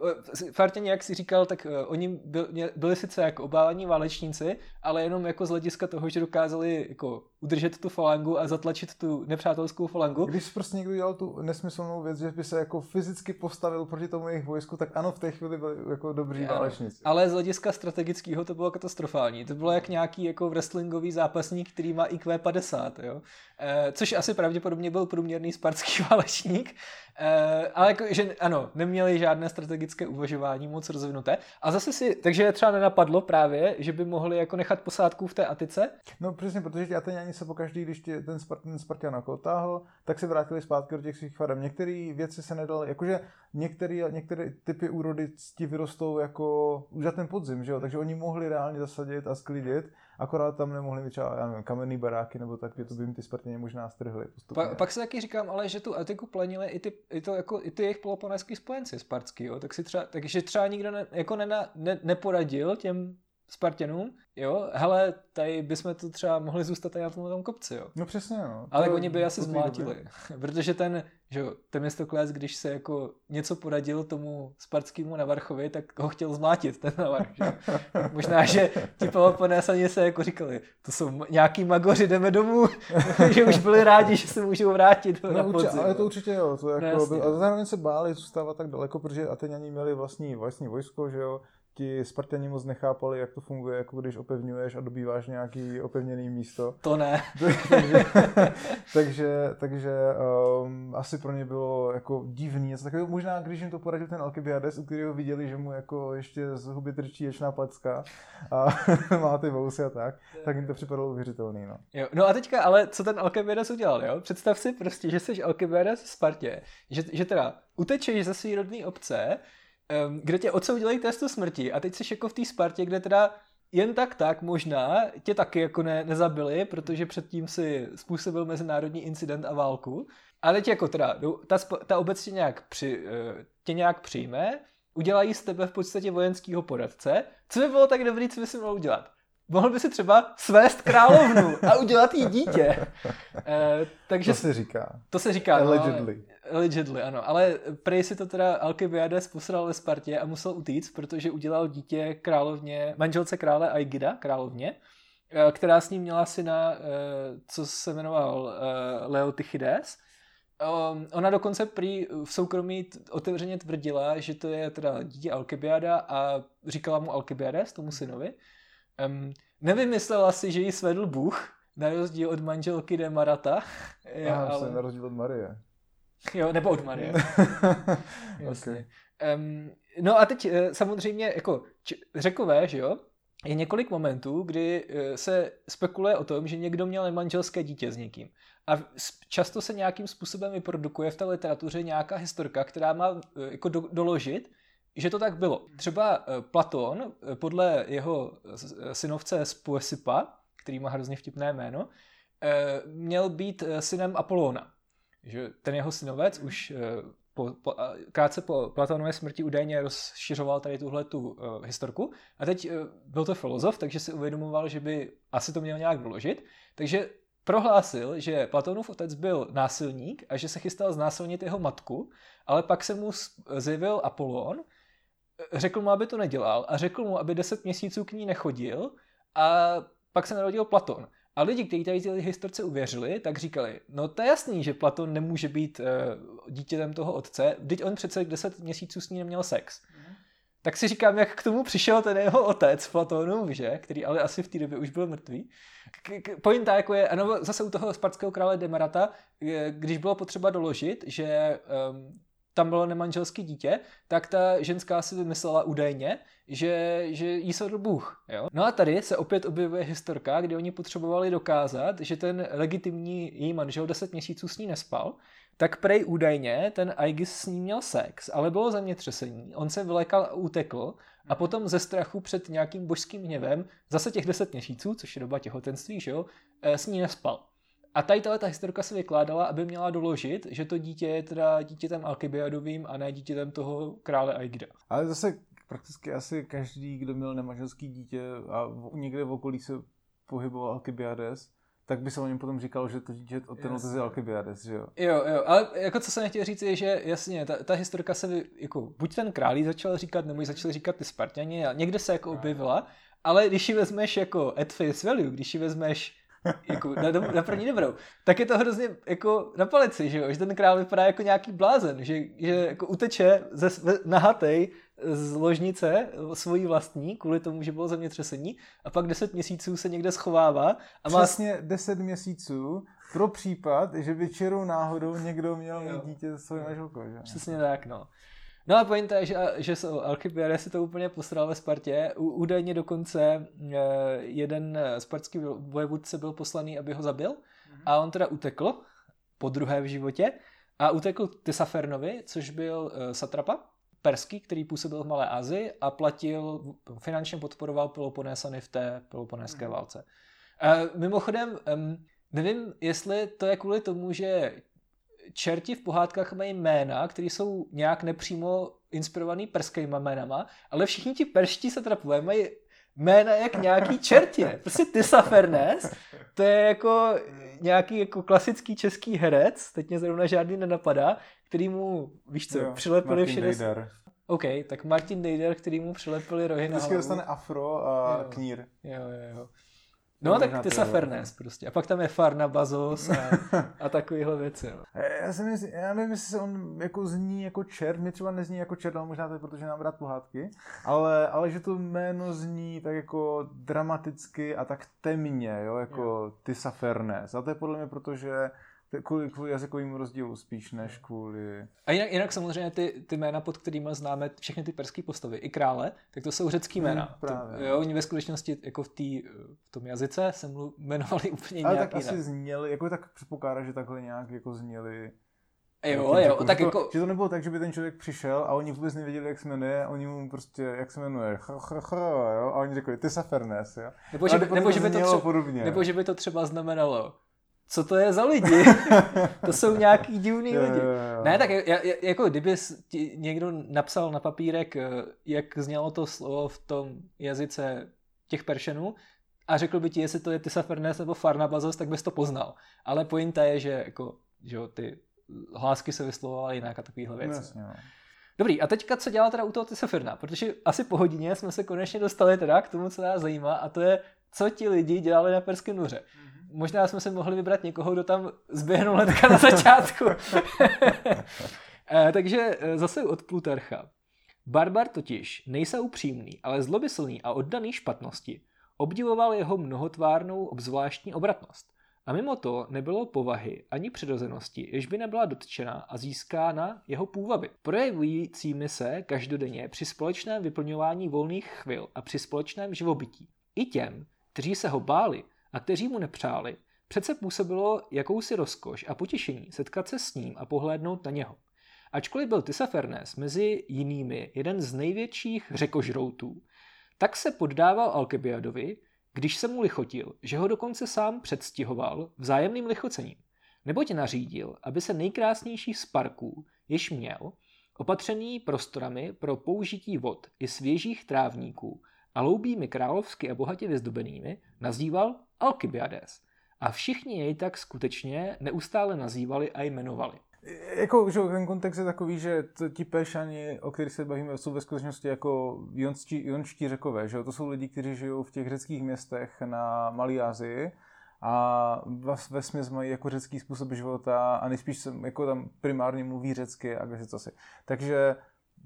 Fartěni, jak jsi říkal, tak uh, oni byli, byli sice jako obávaní válečníci, ale jenom jako z hlediska toho, že dokázali jako udržet tu falangu a zatlačit tu nepřátelskou falangu. Když prostě někdo dělal tu nesmyslnou věc, že by se jako fyzicky postavil proti tomu jejich vojsku, tak ano, v té chvíli byli jako dobří válečníci. Ale z hlediska strategického to bylo katastrofální. To bylo jak nějaký jako wrestlingový zápasník, který má IQ 50, jo. E, což asi pravděpodobně byl průměrný spartský válečník, Uh, ale jako, že ano, neměli žádné strategické uvažování moc rozvinuté. A zase si, takže třeba nenapadlo právě, že by mohli jako nechat posádku v té Atice? No přesně, protože ti Ateniani se pokaždý, když tě ten, Spart, ten Spartan jako tak se vrátili zpátky do těch svých farem. Některé věci se nedaly, jakože některé, některé typy úrody ti vyrostou jako už za ten podzim, že jo? takže oni mohli reálně zasadit a sklidit, akorát tam nemohli mít třeba já nevím, kamenný baráky nebo tak, to by jim ty Spartěni možná strhli. Pa, pak se taky říkám, ale že tu etiku plenili i ty, i to, jako, i ty jejich peloponeský spojenci spartský, jo? Tak si třeba, takže třeba nikdo ne, jako nena, ne, neporadil těm Spartanům, jo, hele, tady bychom to třeba mohli zůstat tady na tom, tom kopci, jo. No přesně, no. Ale oni by asi zmlátili, protože ten, že jo, Temistokles, když se jako něco poradil tomu spartskému Navarchovi, tak ho chtěl zmlátit, ten Navarch, že? Možná, že ti Peloponésani se jako říkali, to jsou nějaký magoři, jdeme domů, že už byli rádi, že se můžou vrátit no, na podzim, ale to určitě jo, to jako, no, a zároveň se báli zůstávat tak daleko, protože Ateniani měli vlastní, vlastní vojsko, že jo, ti Spartani moc nechápali, jak to funguje, jako když opevňuješ a dobýváš nějaký opevněný místo. To ne. takže, takže, takže um, asi pro ně bylo jako divný něco takového. Možná, když jim to poradil ten Alkybiades, u kterého viděli, že mu jako ještě z huby trčí ječná placka a má ty vousy a tak, tak jim to připadalo uvěřitelný. No. Jo, no a teďka, ale co ten Alkybiades udělal, jo? Představ si prostě, že jsi Alkybiades v Spartě, že, že teda utečeš ze své rodné obce, um, kde tě odsoudili k testu smrti a teď jsi jako v té Spartě, kde teda jen tak tak možná tě taky jako ne, nezabili, protože předtím si způsobil mezinárodní incident a válku. A teď jako teda, ta, ta obec tě nějak, při, eh, tě nějak přijme, udělají z tebe v podstatě vojenského poradce. Co by bylo tak dobrý, co by si mohl udělat? Mohl by si třeba svést královnu a udělat jí dítě. E, takže to se říká. To se říká. Allegedly. No, Allegedly, ano. Ale prej si to teda Alcibiades posral ve Spartě a musel utíct, protože udělal dítě královně, manželce krále Aigida, královně, eh, která s ním měla syna, eh, co se jmenoval Leotychides. Ehm, ona dokonce prý v soukromí otevřeně tvrdila, že to je teda dítě Alcibiada a říkala mu Alcibiades, tomu synovi. Um, nevymyslela si, že ji svedl Bůh, na rozdíl od manželky Demarata. Já, ale... na rozdíl od Marie. Jo, nebo od Marie. Jasně. okay. um, no a teď eh, samozřejmě jako č- řekové, že jo, je několik momentů, kdy eh, se spekuluje o tom, že někdo měl manželské dítě s někým. A často se nějakým způsobem vyprodukuje v té literatuře nějaká historka, která má eh, jako do, doložit, že to tak bylo. Třeba Platon, podle jeho synovce Spoesipa, který má hrozně vtipné jméno, měl být synem Apolóna že ten jeho synovec už eh, po, po, krátce po Platonově smrti údajně rozšiřoval tady tuhle tu uh, historku. A teď uh, byl to filozof, takže si uvědomoval, že by asi to měl nějak doložit. Takže prohlásil, že Platonův otec byl násilník a že se chystal znásilnit jeho matku, ale pak se mu zjevil Apollon, řekl mu, aby to nedělal a řekl mu, aby deset měsíců k ní nechodil a pak se narodil Platon. A lidi, kteří tady ty historce uvěřili, tak říkali, no to je jasný, že Platon nemůže být uh, dítětem toho otce, teď on přece 10 měsíců s ní neměl sex. Mm. Tak si říkám, jak k tomu přišel ten jeho otec Platonův, že? Který ale asi v té době už byl mrtvý. K- k- pointa jako je, ano, zase u toho spartského krále Demarata, když bylo potřeba doložit, že um, tam bylo nemanželské dítě, tak ta ženská si vymyslela údajně, že, že jí svedl Bůh. Jo? No a tady se opět objevuje historka, kde oni potřebovali dokázat, že ten legitimní její manžel 10 měsíců s ní nespal, tak prej údajně ten Aegis s ní měl sex, ale bylo zemětřesení, on se vylekal a utekl a potom ze strachu před nějakým božským hněvem zase těch 10 měsíců, což je doba těhotenství, že jo, eh, s ní nespal. A tady ta historka se vykládala, aby měla doložit, že to dítě je teda dítětem Alkybiadovým a ne dítětem toho krále Aigida. Ale zase prakticky asi každý, kdo měl nemanželský dítě a někde v okolí se pohyboval Alkybiades, tak by se o něm potom říkal, že to dítě od ten otec je Alkybiades, že jo? Jo, jo, ale jako co jsem chtěl říct je, že jasně, ta, ta historka se, jako, buď ten králí začal říkat, nebo ji začali říkat ty Spartani a někde se jako objevila, ale když ji vezmeš jako at face value, když ji vezmeš jako na, na první dobrou, tak je to hrozně jako na palici, že jo? že ten král vypadá jako nějaký blázen, že, že jako uteče ze, nahatej z ložnice svojí vlastní, kvůli tomu, že bylo zemětřesení a pak 10 měsíců se někde schovává. A má... Přesně 10 měsíců pro případ, že by čirou náhodou někdo měl Jo. dítě se svou manželkou, že? Přesně tak, no. No a pointa je, že, že se- Alcibiades si to úplně posral ve Spartě. U- Údajně dokonce eh, jeden spartský vojevůdce byl poslaný, aby ho zabil a on teda utekl po druhé v životě a utekl k Tysafernovi, což byl eh, satrapa perský, který působil v Malé Asii a platil, finančně podporoval Peloponésany v té peloponéské Mhm. válce. Eh, Mimochodem, em, nevím, jestli to je kvůli tomu, že čerti v pohádkách mají jména, které jsou nějak nepřímo inspirovaný perskýma jménama, ale všichni ti perští satrapové mají jména jak nějaký čerti. Prostě Tysafernes, to je jako nějaký jako klasický český herec, teď mě zrovna žádný nenapadá, který mu, víš co, Jo, přilepili v Martin 60... Dejdar. OK, tak Martin Dejder, který mu přilepili rohy na hlavu. dostane afro a Jo. knír. Jo, jo, jo. No tak to je Tysafernes prostě. A pak tam je Farna Bazos a, a takovýhle věci. No. Já, si myslím, já nevím, jestli se on jako zní jako čert, mě třeba nezní jako čert, ale možná to je proto, že nám rád pohádky, ale, ale že to jméno zní tak jako dramaticky a tak temně, jo, jako Tisa Fernes. A to je podle mě proto, že kvůli, kvůli jazykovému rozdílu spíš než kvůli... A jinak, jinak samozřejmě ty, ty jména, pod kterými známe všechny ty perské postavy, i krále, tak to jsou řecký jména. Hmm, právě. To, jo, oni ve skutečnosti jako v, tý, v tom jazyce se mlu- jmenovali úplně Ale nějak tak jinak. asi zněli, jako tak předpokládá, že takhle nějak jako zněli Jo, jo, že tak to, jako... Že to nebylo tak, že by ten člověk přišel a oni vůbec nevěděli, jak se jmenuje, oni mu prostě, jak se jmenuje, ch, ch, ch, jo, a oni řekli, ty Fernes, jo. Nebo že, nebo, že by to třeba, podobně. nebo že by to třeba znamenalo, co to je za lidi? to jsou nějaký divný Jo, lidi. jo, jo. Ne, tak ja- ja- jako kdyby ti někdo napsal na papírek, eh, jak znělo to slovo v tom jazyce těch peršenů a řekl by ti, jestli to je Tysafernes nebo Farnabazos, tak bys to poznal. Ale pointa je, že jako, že jo, ty hlásky se vyslovovaly jinak a takovýhle věci. jasně, no. Dobrý, a teďka co dělá teda u toho Tysaferna? Protože asi po hodině jsme se konečně dostali teda k tomu, co nás zajímá a to je, co ti lidi dělali na Perském noře. Možná jsme se mohli vybrat někoho, kdo tam zběhnul hnedka na začátku. Eh, Takže eh, zase od Plutarcha. Barbar totiž nejsa upřímný, ale zlobysylný a oddaný špatnosti. Obdivoval jeho mnohotvárnou obzvláštní obratnost. A mimo to nebylo povahy ani přirozenosti, jež by nebyla dotčena a získána jeho půvaby, projevujícími se každodenně při společném vyplňování volných chvil a při společném živobytí. I těm, kteří se ho báli a kteří mu nepřáli, přece působilo jakousi rozkoš a potěšení setkat se s ním a pohlédnout na něho. Ačkoliv byl Tysafernes mezi jinými jeden z největších řekožroutů, tak se poddával Alkebiadovi, když se mu lichotil, že ho dokonce sám předstihoval vzájemným lichocením. Neboť nařídil, aby se nejkrásnější z parků, jež měl, opatřený prostorami pro použití vod i svěžích trávníků a loubími královsky a bohatě vyzdobenými, nazýval Alkibiades. A všichni jej tak skutečně neustále nazývali a jmenovali. Jako, že ten kontext je takový, že ti Peršani, o kterých se bavíme, jsou ve skutečnosti jako jonští, jonští řekové, že jo? To jsou lidi, kteří žijou v těch řeckých městech na Malé Asii a ve směs mají jako řecký způsob života a nejspíš se jako tam primárně mluví řecky a co si. Takže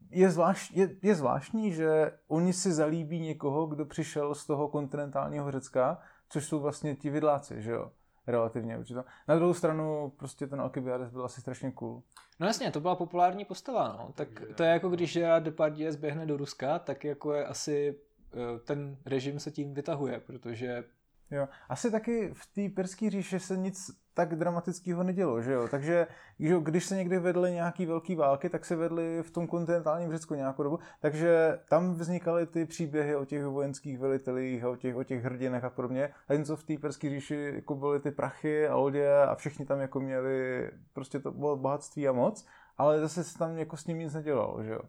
je, zvlášť, je, je zvláštní, že oni si zalíbí někoho, kdo přišel z toho kontinentálního Řecka, což jsou vlastně ti vidláci, že jo? relativně určitě. Na druhou stranu prostě ten Alcibiades byl asi strašně cool. No jasně, to byla populární postava, no. Tak to je jako když Gerard Depardieu zběhne do Ruska, tak jako je asi eh, ten režim se tím vytahuje, protože Jo. Asi taky v té perské říši se nic tak dramatického nedělo, že jo? Takže že jo, když se někdy vedly nějaký velký války, tak se vedly v tom kontinentálním Řecku nějakou dobu, takže tam vznikaly ty příběhy o těch vojenských velitelích a o těch, o těch hrdinech a podobně. A jen co v té perské říši jako byly ty prachy a lodě a všichni tam jako měli prostě to bylo bohatství a moc, ale zase se tam jako s ním nic nedělalo, že jo?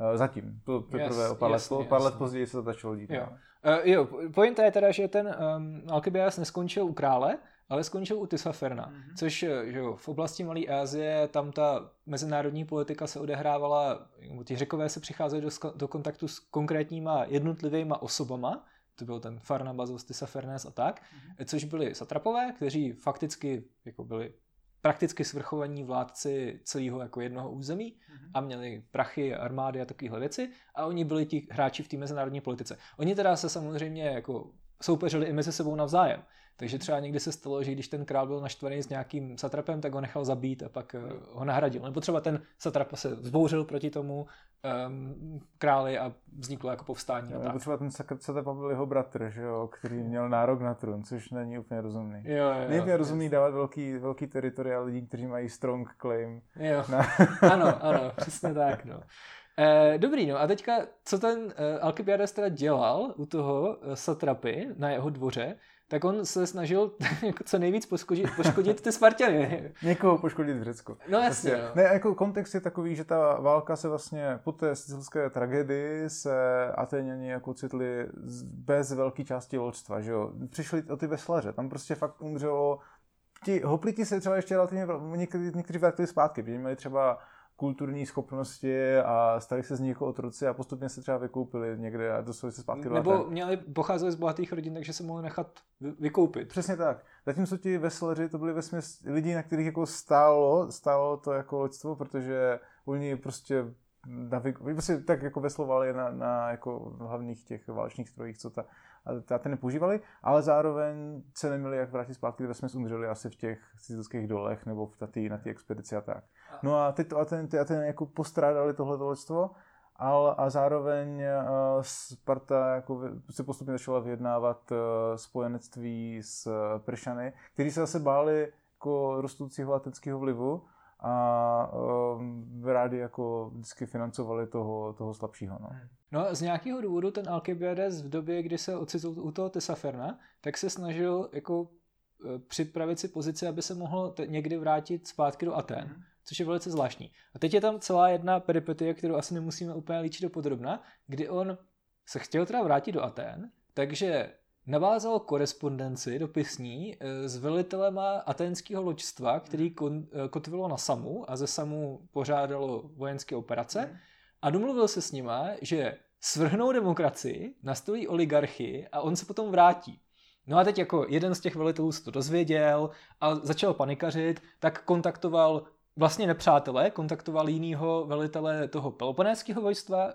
Eh, Zatím. To teprve o pár, jasně, let, pár let později se to začalo dít. Jo. Uh, jo, pointa je teda, že ten um, Alcibiades neskončil u krále, ale skončil u Tysaferna, Mhm. mm-hmm. což eh, že jo, v oblasti Malé Asie tam ta mezinárodní politika se odehrávala, ti řekové se přicházeli do, do kontaktu s konkrétníma jednotlivýma osobama, to byl ten Farnabazos, Tysafernes a tak, Mhm. mm-hmm. což byli satrapové, kteří fakticky jako byli prakticky svrchovaní vládci celého jako jednoho území Mhm. a měli prachy, armády a takovéhle věci a oni byli ti hráči v té mezinárodní politice. Oni teda se samozřejmě jako soupeřili i mezi sebou navzájem. Takže třeba někdy se stalo, že když ten král byl naštvaný s nějakým satrapem, tak ho nechal zabít a pak eh, ho nahradil. Nebo třeba ten satrap se vzbouřil proti tomu um, králi a vzniklo jako povstání. Jo, nebo třeba ten satrap byl jeho bratr, že jo, který měl nárok na trůn, což není úplně rozumný. Jo, jo, není úplně rozumný dávat velký, velký teritoria lidí, kteří mají strong claim. Jo. Na... ano, ano, přesně tak. No. Eh, dobrý, no a teďka, co ten eh, Alkybiades teda dělal u toho eh, satrapy na jeho dvoře, tak on se snažil jako co nejvíc poškodit, poškodit ty Spartany. Někoho poškodit v Řecku. No jasně. Vlastně, no. Ne, jako kontext je takový, že ta válka se vlastně po té sicilské tragédii se Atéňani jako citli bez velké části loďstva, že jo. Přišli o ty veslaře, tam prostě fakt umřelo ti hopliti se třeba ještě relativně, někteří, někteří vrátili zpátky, protože měli třeba kulturní schopnosti a stali se z nich jako otroci a postupně se třeba vykoupili někde a dostali se zpátky do Nebo měli, pocházeli z bohatých rodin, takže se mohli nechat vykoupit. Přesně tak. Zatímco ti vesleři, to byli ve lidi, na kterých jako stálo, stálo to jako loďstvo, protože oni prostě prostě tak jako veslovali na, na jako hlavních těch válečných strojích, co ta, a ty nepoužívali, ale zároveň se neměli jak vrátit zpátky, kde jsme umřeli asi v těch sicilských dolech nebo v tý, na té expedici a tak. No a ty, a ten, ty Ateny jako postrádali tohle loďstvo, ale a zároveň uh, Sparta jako se postupně začala vyjednávat uh, spojenectví s uh, Pršany, kteří se zase báli jako rostoucího atenského vlivu a uh, rádi jako vždycky financovali toho, toho slabšího. No. no z nějakého důvodu ten Alkybiades v době, kdy se ocitl u toho Tesaferna, tak se snažil jako připravit si pozici, aby se mohl te- někdy vrátit zpátky do Aten. Mm což je velice zvláštní. A teď je tam celá jedna peripetie, kterou asi nemusíme úplně líčit do podrobna, kdy on se chtěl teda vrátit do Aten, takže navázal korespondenci dopisní eh, s velitelema aténského loďstva, který kon, eh, kotvilo na Samu a ze Samu pořádalo vojenské operace. A domluvil se s nima, že svrhnou demokracii, nastolí oligarchy a on se potom vrátí. No a teď jako jeden z těch velitelů se to dozvěděl a začal panikařit, tak kontaktoval vlastně nepřátelé kontaktoval jinýho velitele toho peloponéského vojstva,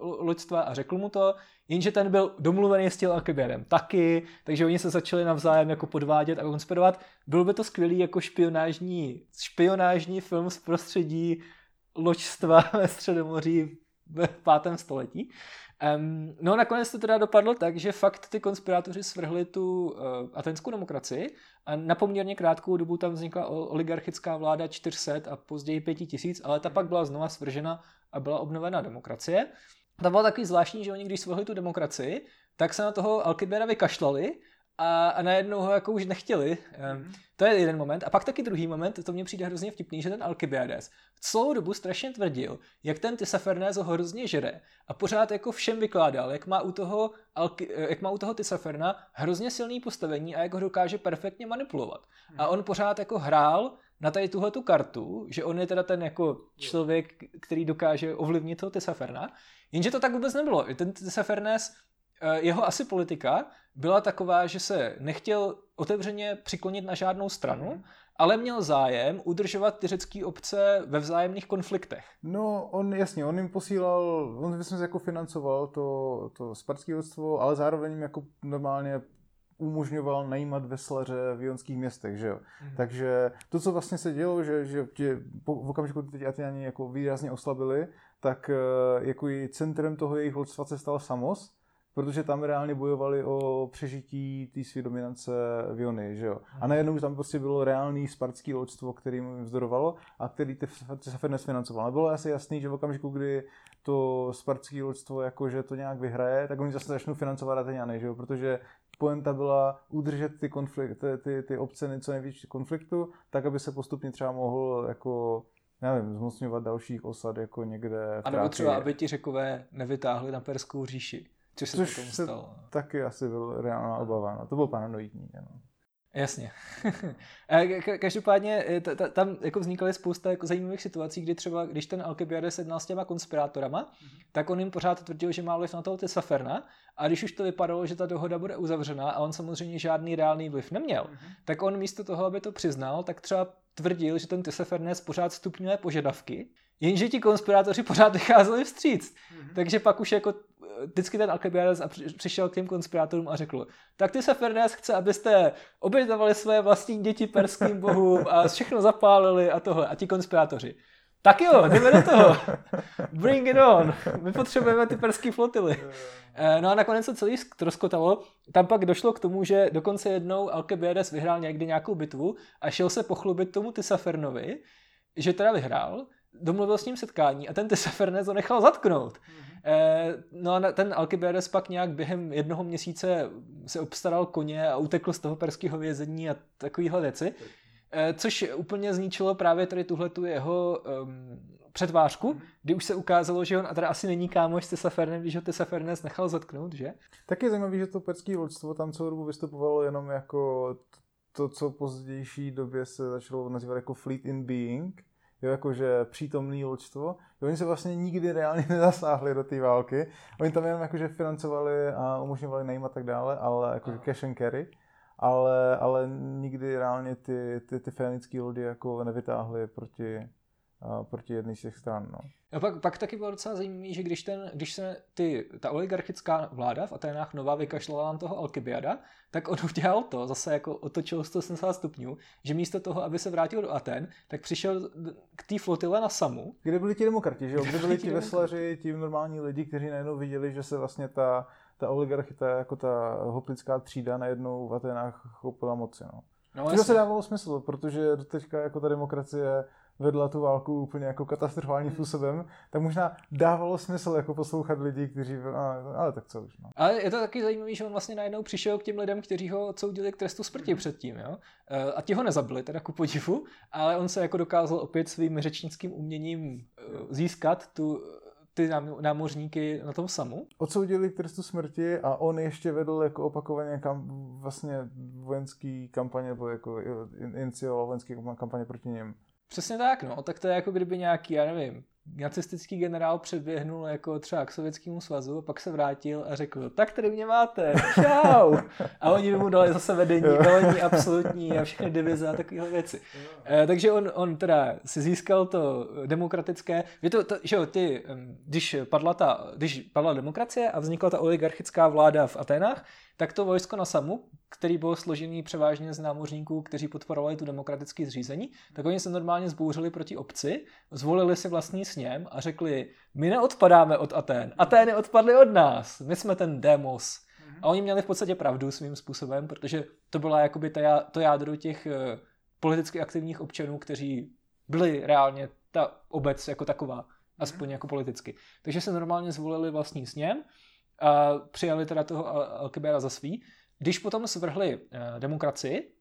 loďstva a řekl mu to, jenže ten byl domluvený s tím Alkibierem taky, takže oni se začali navzájem jako podvádět a konspirovat. Byl by to skvělý jako špionážní, špionážní film z prostředí loďstva ve Středomoří v pátém století. Um, no nakonec to teda dopadlo tak, že fakt ty konspirátoři svrhli tu uh, atenskou demokracii a na poměrně krátkou dobu tam vznikla oligarchická vláda 400 a později 5000, ale ta pak byla znova svržena a byla obnovena demokracie. To bylo takový zvláštní, že oni když svrhli tu demokracii, tak se na toho Alkibera vykašlali a, a najednou ho jako už nechtěli. Mm-hmm. To je jeden moment. A pak taky druhý moment, to mně přijde hrozně vtipný, že ten Alcibiades celou dobu strašně tvrdil, jak ten Tisafernés ho hrozně žere a pořád jako všem vykládal, jak má u toho, Alky, jak má u toho Tisaferna hrozně silný postavení a jak ho dokáže perfektně manipulovat. Mm-hmm. A on pořád jako hrál na tady tuhle tu kartu, že on je teda ten jako člověk, který dokáže ovlivnit toho Tisaferna, jenže to tak vůbec nebylo. Ten Tisafernés Eh, jeho asi politika byla taková, že se nechtěl otevřeně přiklonit na žádnou stranu, mm. ale měl zájem udržovat ty řecké obce ve vzájemných konfliktech. No, on jasně, on jim posílal, on myslím, jako financoval to, to spartské vodstvo, ale zároveň jim jako normálně umožňoval najímat veslaře v jonských městech, že jo. Mm. Takže to, co vlastně se dělo, že, že tě, po, v okamžiku, kdy teď Atyani jako výrazně oslabili, tak eh, jako i centrem toho jejich vodstva se stal Samos, protože tam reálně bojovali o přežití té své dominance Viony, že jo. A mhm. najednou tam prostě bylo reálný spartský loďstvo, který mu vzdorovalo a který ty Safernes financoval. A bylo asi jasný, že v okamžiku, kdy to spartské loďstvo jakože to nějak vyhraje, tak oni zase začnou financovat Ateňany, že jo, protože poenta byla udržet ty, konflikt, ty, ty, ty obce něco nejvíc konfliktu, tak aby se postupně třeba mohl jako nevím, zmocňovat dalších osad jako někde v A nebo třeba, aby ti řekové nevytáhli na Perskou říši. Což se Což se stalo. Taky asi byl reálná obava. No. To byl paranoidní. No. Jasně. Každopádně eh, tam jako vznikaly spousta jako zajímavých situací, kdy třeba, když ten Alcibiades jednal s těma konspirátorama, mm-hmm. tak on jim pořád tvrdil, že má vliv na toho Saferna a když už to vypadalo, že ta dohoda bude uzavřena a on samozřejmě žádný reálný vliv neměl, mm-hmm. tak on místo toho, aby to přiznal, tak třeba tvrdil, že ten Tisafernés pořád stupňuje požadavky, jenže ti konspirátoři pořád vycházeli vstříc. Mm-hmm. Takže pak už jako vždycky ten Alcibiades přišel k těm konspirátorům a řekl, tak ty se Fernes chce, abyste obětovali své vlastní děti perským bohům a všechno zapálili a tohle. A ti konspirátoři, tak jo, jdeme do toho. Bring it on. My potřebujeme ty perský flotily. Eh, no a nakonec se celý ztroskotalo. Tam pak došlo k tomu, že dokonce jednou Alkebiades vyhrál někdy nějakou bitvu a šel se pochlubit tomu Tisafernovi, že teda vyhrál, domluvil s ním setkání a ten Tisafernes ho nechal zatknout. Mm-hmm. No a ten Alkebiades pak nějak během jednoho měsíce se obstaral koně a utekl z toho perského vězení a takovéhle věci. Eh, což úplně zničilo právě tady tuhle tu jeho um, předvářku, mm. kdy už se ukázalo, že on a teda asi není kámoš s Tesafernem, když ho Tesafernes nechal zatknout, že? Tak je zajímavé, že to perské loďstvo tam celou dobu vystupovalo jenom jako to, co v pozdější době se začalo nazývat jako fleet in being, jo, jakože přítomný loďstvo. Oni se vlastně nikdy reálně nezasáhli do té války. Oni tam jenom jakože financovali a umožňovali najímat tak dále, ale jakože cash and carry ale, ale nikdy reálně ty, ty, ty fénické lodi jako nevytáhly proti, proti jedné z těch stran. No. A pak, pak taky bylo docela zajímavé, že když, ten, když se ty, ta oligarchická vláda v Aténách nová vykašlala na toho Alkybiada, tak on udělal to, zase jako otočil 180 stupňů, že místo toho, aby se vrátil do Aten, tak přišel k té flotile na Samu. Kde byli ti demokrati, že jo? Kde byli ti veslaři, ti normální lidi, kteří najednou viděli, že se vlastně ta ta oligarchita, jako ta hoplická třída najednou v Atenách chopila moci. No. No, to se dávalo smysl, protože teďka jako ta demokracie vedla tu válku úplně jako katastrofálním hmm. způsobem, tak možná dávalo smysl jako poslouchat lidi, kteří, ale tak co už. No. Ale je to taky zajímavé, že on vlastně najednou přišel k těm lidem, kteří ho odsoudili k trestu smrti hmm. předtím, jo? E, a ti ho nezabili, teda ku podivu, ale on se jako dokázal opět svým řečnickým uměním e, získat tu ty námořníky na tom samu. Odsoudili k trestu smrti a on ještě vedl jako opakovaně kam, vlastně vojenský kampaně, nebo jako inicioval vojenský kampaně proti něm. Přesně tak, no. Tak to je jako kdyby nějaký, já nevím, nacistický generál předběhnul jako třeba k Sovětskému svazu a pak se vrátil a řekl, tak tady mě máte, čau. A oni mu dali zase vedení, velení absolutní a všechny divize a takovéhle věci. E, takže on, on teda si získal to demokratické, je to, to že jo, ty, když padla, ta, když padla demokracie a vznikla ta oligarchická vláda v Aténách, tak to vojsko na Samu, který byl složený převážně z námořníků, kteří podporovali tu demokratické zřízení, tak oni se normálně zbouřili proti obci, zvolili si vlastní sněm a řekli, my neodpadáme od Atén, Atény odpadly od nás, my jsme ten demos. Mhm. A oni měli v podstatě pravdu svým způsobem, protože to byla jakoby ta, to jádro těch eh, politicky aktivních občanů, kteří byli reálně ta obec jako taková, aspoň mhm. jako politicky. Takže se normálně zvolili vlastní sněm a přijali teda toho Alkibera za svý. Když potom svrhli uh, demokracii,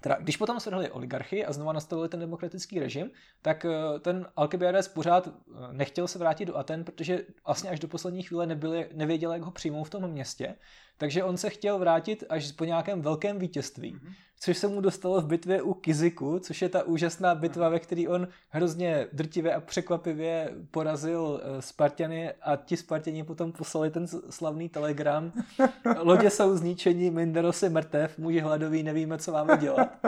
teda když potom svrhli oligarchy a znova nastavili ten demokratický režim, tak uh, ten Alkibiades pořád uh, nechtěl se vrátit do Aten, protože vlastně až do poslední chvíle nebyli, nevěděl, jak ho přijmou v tom městě. Takže on se chtěl vrátit až po nějakém velkém vítězství. Mm-hmm což se mu dostalo v bitvě u Kiziku, což je ta úžasná bitva, ve které on hrozně drtivě a překvapivě porazil eh, Spartany a ti Spartani potom poslali ten slavný telegram. Lodě jsou zničení, Minderos je mrtev, muži hladový, nevíme, co máme dělat.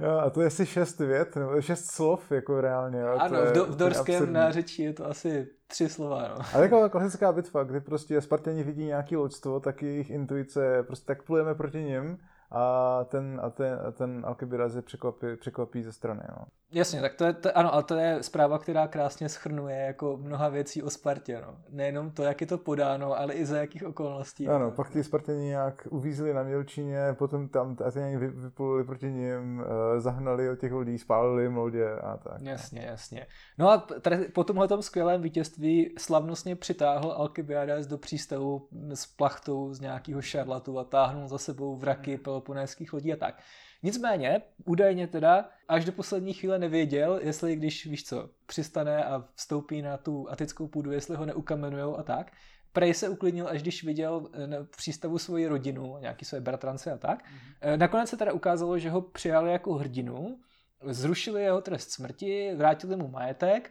Jo, a to je asi šest vět, nebo šest slov, jako reálně. Jo, ano, je, v, do, v dorském nářečí je to asi tři slova. No. A taková klasická bitva, kdy prostě Spartani vidí nějaký loďstvo, tak jejich intuice, prostě tak plujeme proti něm a ten, a ten, a ten Alkebiraz je překvapí, překvapí ze strany. No. Jasně, tak to je, to, ano, ale to je zpráva, která krásně schrnuje jako mnoha věcí o Spartě. No. Nejenom to, jak je to podáno, ale i za jakých okolností. Ano, no. pak ty Spartěni nějak uvízli na Mělčině, potom tam Atěni vy, vypluli proti ním, eh, zahnali od těch lidí, spálili jim lodě a tak. Jasně, jasně. No a tady po tomhle skvělém vítězství slavnostně přitáhl Alkibiades do přístavu s plachtou z nějakého šarlatu a táhnul za sebou vraky hmm peloponéských lodí a tak. Nicméně, údajně teda, až do poslední chvíle nevěděl, jestli když, víš co, přistane a vstoupí na tu atickou půdu, jestli ho neukamenujou a tak. Prej se uklidnil, až když viděl eh, v přístavu svoji rodinu, nějaký své bratrance a tak. Mm-hmm. Nakonec se teda ukázalo, že ho přijali jako hrdinu, zrušili jeho trest smrti, vrátili mu majetek Eh,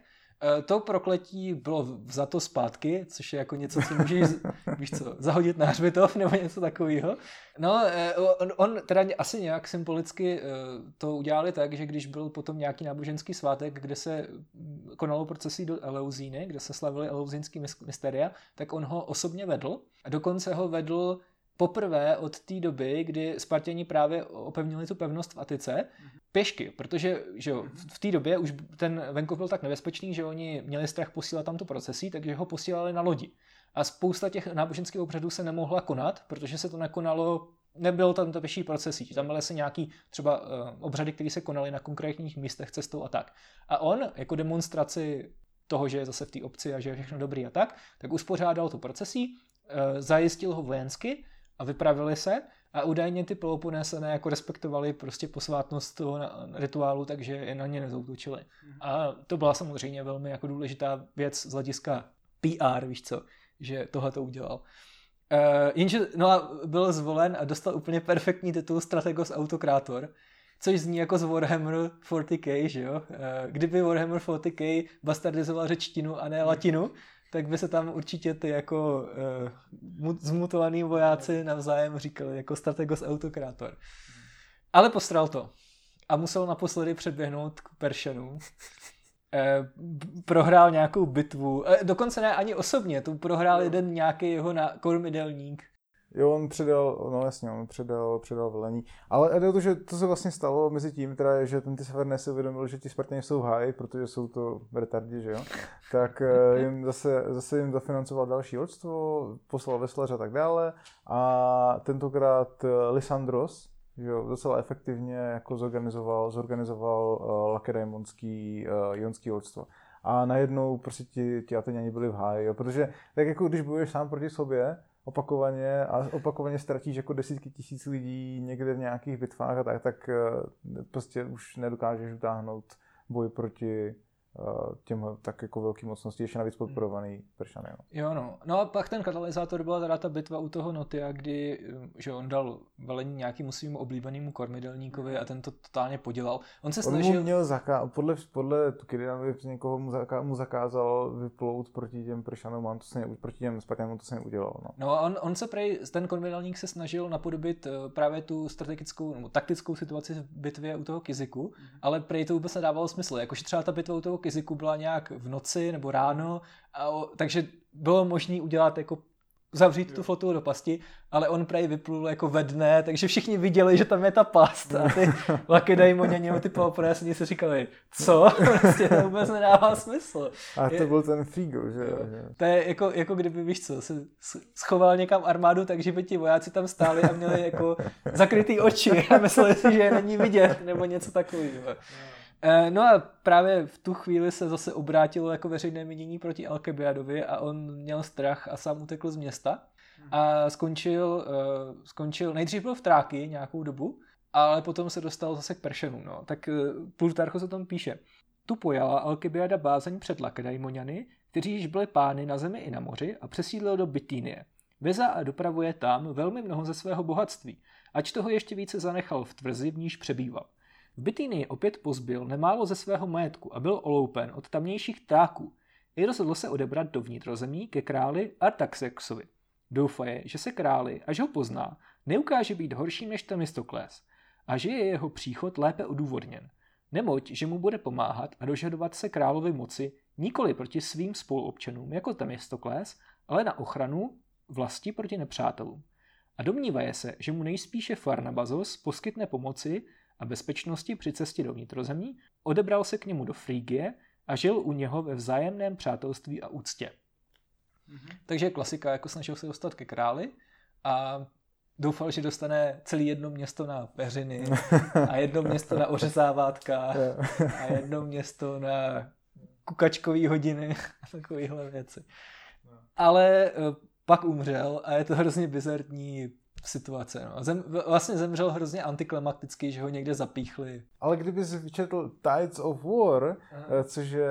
to prokletí bylo vzato zpátky, což je jako něco, co můžeš, víš co, zahodit na hřbitov nebo něco takového. No, eh, on, on teda asi nějak symbolicky eh, to udělali tak, že když byl potom nějaký náboženský svátek, kde se konalo procesí do Eleuzíny, kde se slavili eleuzínský mysteria, tak on ho osobně vedl a dokonce ho vedl poprvé od té doby, kdy Spartěni právě opevnili tu pevnost v Atice, mhm. pěšky, protože že jo, v té době už ten venkov byl tak nebezpečný, že oni měli strach posílat tam tu procesí, takže ho posílali na lodi. A spousta těch náboženských obřadů se nemohla konat, protože se to nekonalo nebylo tam to pěší procesí, tam byly se nějaký třeba uh, obřady, které se konaly na konkrétních místech cestou a tak. A on jako demonstraci toho, že je zase v té obci a že je všechno dobrý a tak, tak uspořádal tu procesí, uh, zajistil ho vojensky a vypravili se a údajně ty Peloponésané jako respektovali prostě posvátnost toho rituálu, takže je na ně nezautočili. Mhm. A to byla samozřejmě velmi jako důležitá věc z hlediska PR, víš co, že tohle to udělal. Uh, jenže, no a byl zvolen a dostal úplně perfektní titul Strategos Autokrátor, což zní jako z Warhammer 40k, že jo? Uh, kdyby Warhammer 40k bastardizoval řečtinu a ne latinu, tak by se tam určitě ty jako uh, zmutovaný vojáci navzájem říkali jako strategos autokrátor. Ale postral to. A musel naposledy předběhnout k Peršanům. Eh, prohrál nějakou bitvu, eh, dokonce ne ani osobně, tu prohrál jeden nějaký jeho na kormidelník Jo, on předal, no jasně, on předal, předal velení. Ale jde to, že to se vlastně stalo mezi tím, teda je, že ten ty severné si uvědomil, že ti Spartani jsou high, protože jsou to retardi, že jo, tak eh, jim zase, zase jim zafinancoval další loďstvo, poslal veslaře a tak dále a tentokrát eh, Lysandros, že jo, docela efektivně jako zorganizoval, zorganizoval uh, lakedaimonský uh, jonský loďstvo. A najednou prostě ti, ti Ateňani byli v háji, jo, protože tak jako když bojuješ sám proti sobě, opakovaně a opakovaně ztratíš jako desítky tisíc lidí někde v nějakých bitvách a tak, tak eh, prostě už nedokážeš utáhnout boj proti těm tak jako velký mocnosti, ještě navíc podporovaný Peršany. No. Jo, no. No a pak ten katalyzátor byla teda ta bitva u toho Notia, kdy že on dal velení nějakému svým oblíbenému kormidelníkovi a ten to totálně podělal. On se snažil... On mu měl zaká... podle, podle Tukidinovi někoho mu, zaká... mu zakázal vyplout proti těm Peršanům a on to se ne... proti těm Spartanům to se neudělal. No, no a on, on se prej, ten kormidelník se snažil napodobit eh, právě tu strategickou nebo taktickou situaci v bitvě u toho Kiziku, mm-hmm. ale prej to vůbec nedávalo smysl. Jakože třeba ta bitva u toho Kiziku byla nějak v noci nebo ráno, a, takže bylo možné udělat jako zavřít jo. tu flotu do pasti, ale on prej vyplul jako ve dne, takže všichni viděli, že tam je ta past a ty Lakedaimoniani ty Peloponesani si říkali, co? Prostě to vůbec nedává smysl. A to je, byl ten Figo, že jo? To je jako, jako kdyby, víš co, se schoval někam armádu, takže by ti vojáci tam stáli a měli jako zakrytý oči a mysleli si, že je není vidět, nebo něco takového. Eh, no a právě v tu chvíli se zase obrátilo jako veřejné mínění proti Alkebiadovi a on měl strach a sám utekl z města a skončil, uh, skončil nejdřív byl v Tráky nějakou dobu, ale potom se dostal zase k Peršenu. No. Tak uh, Plutarchos o tom píše. Tu pojala Alkebiada bázeň před Lakedaimoniany, kteří již byli pány na zemi i na moři a přesídlil do Bytínie. Veza a dopravuje tam velmi mnoho ze svého bohatství, ať toho ještě více zanechal v tvrzi, v níž přebýval. V Bitýnii opět pozbyl nemálo ze svého majetku a byl oloupen od tamnějších tráků. I rozhodl se odebrat do vnitrozemí ke králi Artaxerxovi. Doufaje, že se králi, až ho pozná, neukáže být horší než Temistokles a že je jeho příchod lépe odůvodněn. Nemoť, že mu bude pomáhat a dožadovat se královy moci nikoli proti svým spoluobčanům jako Temistokles, ale na ochranu vlasti proti nepřátelům. A domnívaje se, že mu nejspíše Farnabazos poskytne pomoci a bezpečnosti při cestě do vnitrozemí, odebral se k němu do Frígie a žil u něho ve vzájemném přátelství a úctě. Mm-hmm. Takže klasika, jako snažil se dostat ke králi a doufal, že dostane celý jedno město na peřiny a jedno město na ořezávátka a jedno město na kukačkový hodiny a takovéhle věci. No. Ale eh, pak umřel a je to hrozně bizarní situace. No. Zem, vlastně zemřel hrozně antiklimaticky, že ho někde zapíchli. Ale kdyby jsi vyčetl Tides of War, Aha. Eh, což je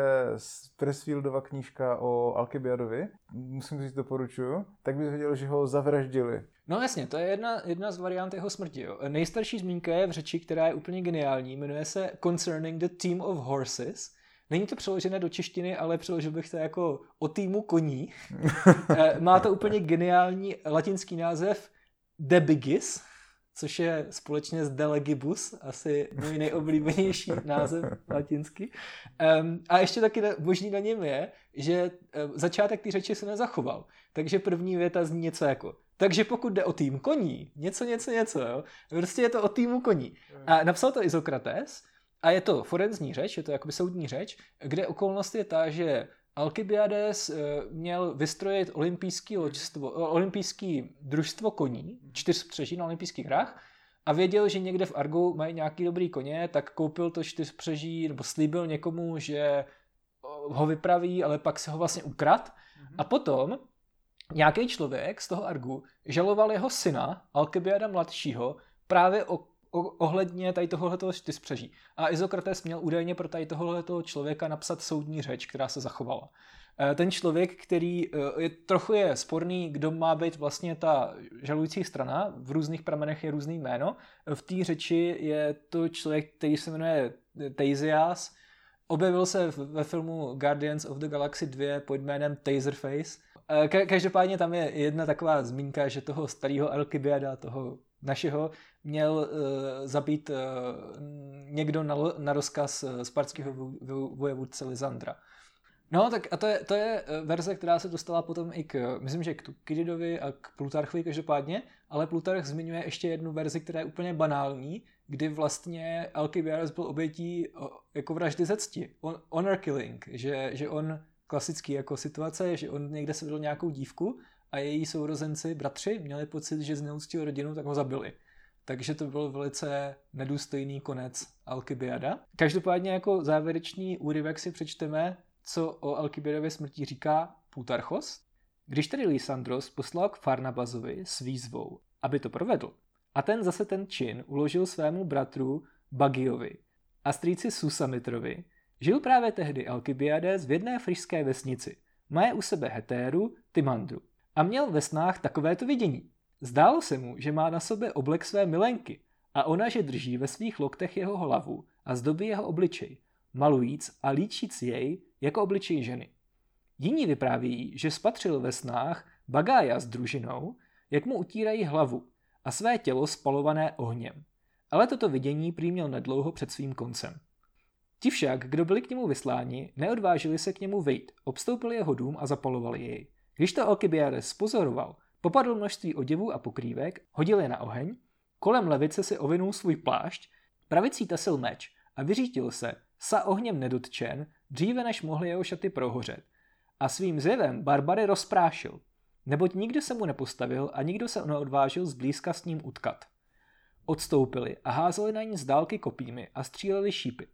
Pressfieldova knížka o Alkibiadovi, musím říct, doporučuju, tak bys věděl, že ho zavraždili. No jasně, to je jedna, jedna z variant jeho smrti. Jo. Nejstarší zmínka je v řeči, která je úplně geniální, jmenuje se Concerning the Team of Horses Není to přeložené do češtiny, ale přeložil bych to jako o týmu koní. Eh, má to úplně geniální latinský název Debigis, což je společně s Delegibus, asi můj nejoblíbenější název latinsky. Um, a ještě taky možný na něm je, že um, začátek té řeči se nezachoval. Takže první věta zní něco jako takže pokud jde o tým koní, něco, něco, něco, jo, prostě je to o týmu koní. A napsal to Izokrates a je to forenzní řeč, je to jakoby soudní řeč, kde okolnost je ta, že Alkybiades eh, měl vystrojit olympijský, loďstvo, eh, olympijský družstvo koní, čtyřpřeží na olympijských hrách, a věděl, že někde v Argu mají nějaký dobrý koně, tak koupil to čtyřpřeží, nebo slíbil někomu, že eh, ho vypraví, ale pak se ho vlastně ukrad. A potom nějaký člověk z toho Argu žaloval jeho syna, Alkybiada mladšího, právě o, ohledně tady tohoto čtyřpřeží. A Izokrates měl údajně pro tady tohoto člověka napsat soudní řeč, která se zachovala. E, ten člověk, který e, je, trochu je sporný, kdo má být vlastně ta žalující strana, v různých pramenech je různý jméno. V té řeči je to člověk, který se jmenuje Theisias, objevil se ve filmu Guardians of the Galaxy 2 pod jménem Taserface každopádně tam je jedna taková zmínka, že toho starého Alkybiada, toho našeho, měl uh, zabít uh, někdo na, na rozkaz spartského vojevůdce Lizandra. No, tak a to je, to je verze, která se dostala potom i k, myslím, že k Tukydidovi a k Plutarchovi každopádně, ale Plutarch zmiňuje ještě jednu verzi, která je úplně banální, kdy vlastně Alkybiades byl obětí jako vraždy ze cti, honor killing, že, že on klasický jako situace, že on někde se vedl nějakou dívku a její sourozenci, bratři, měli pocit, že zneuctil rodinu, tak ho zabili. Takže to byl velice nedůstojný konec Alkybiada. Každopádně jako závěrečný úryvek si přečteme, co o Alkybiadově smrti říká Plutarchos. Když tedy Lysandros poslal k Farnabazovi s výzvou, aby to provedl, a ten zase ten čin uložil svému bratru Bagiovi a strýci Susamitrovi, Žil právě tehdy Alkybiades v jedné frišské vesnici. Maje u sebe hetéru, Timandru. A měl ve snách takovéto vidění. Zdálo se mu, že má na sobě oblek své milenky a ona, že drží ve svých loktech jeho hlavu a zdobí jeho obličej, malujíc a líčíc jej jako obličej ženy. Jiní vyprávějí, že spatřil ve snách Bagája s družinou, jak mu utírají hlavu a své tělo spalované ohněm. Ale toto vidění prý nedlouho před svým koncem. Ti však, kdo byli k němu vysláni, neodvážili se k němu vejít, obstoupili jeho dům a zapalovali jej. Když to Alkybiades pozoroval, popadl množství oděvů a pokrývek, hodil je na oheň, kolem levice si ovinul svůj plášť, pravicí tasil meč a vyřítil se, sa ohněm nedotčen, dříve než mohly jeho šaty prohořet. A svým zjevem barbary rozprášil, neboť nikdo se mu nepostavil a nikdo se neodvážil zblízka s ním utkat. Odstoupili a házeli na ní z dálky kopími a stříleli šípy.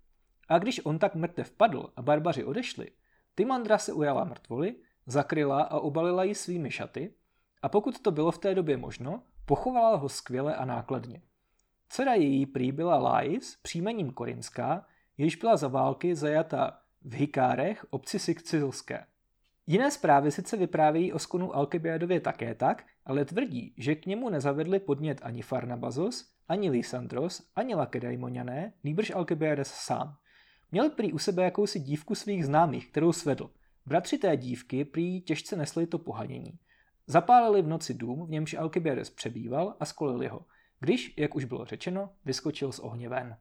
A když on tak mrtev padl a barbaři odešli, Tymandra se ujala mrtvoly, zakryla a obalila ji svými šaty a pokud to bylo v té době možno, pochovala ho skvěle a nákladně. Dcera její prý byla Lais, příjmením Korinská, jež byla za války zajata v Hikárech, obci Sicilské. Jiné zprávy sice vyprávějí o skonu Alkebiadově také tak, ale tvrdí, že k němu nezavedli podnět ani Farnabazos, ani Lysandros, ani Lakedaimoniané, nýbrž Alkebiades sám. Měl prý u sebe jakousi dívku svých známých, kterou svedl. Bratři té dívky prý těžce nesli to pohanění. Zapálili v noci dům, v němž Alkybiades přebýval a skolili ho, když, jak už bylo řečeno, vyskočil z ohně ven.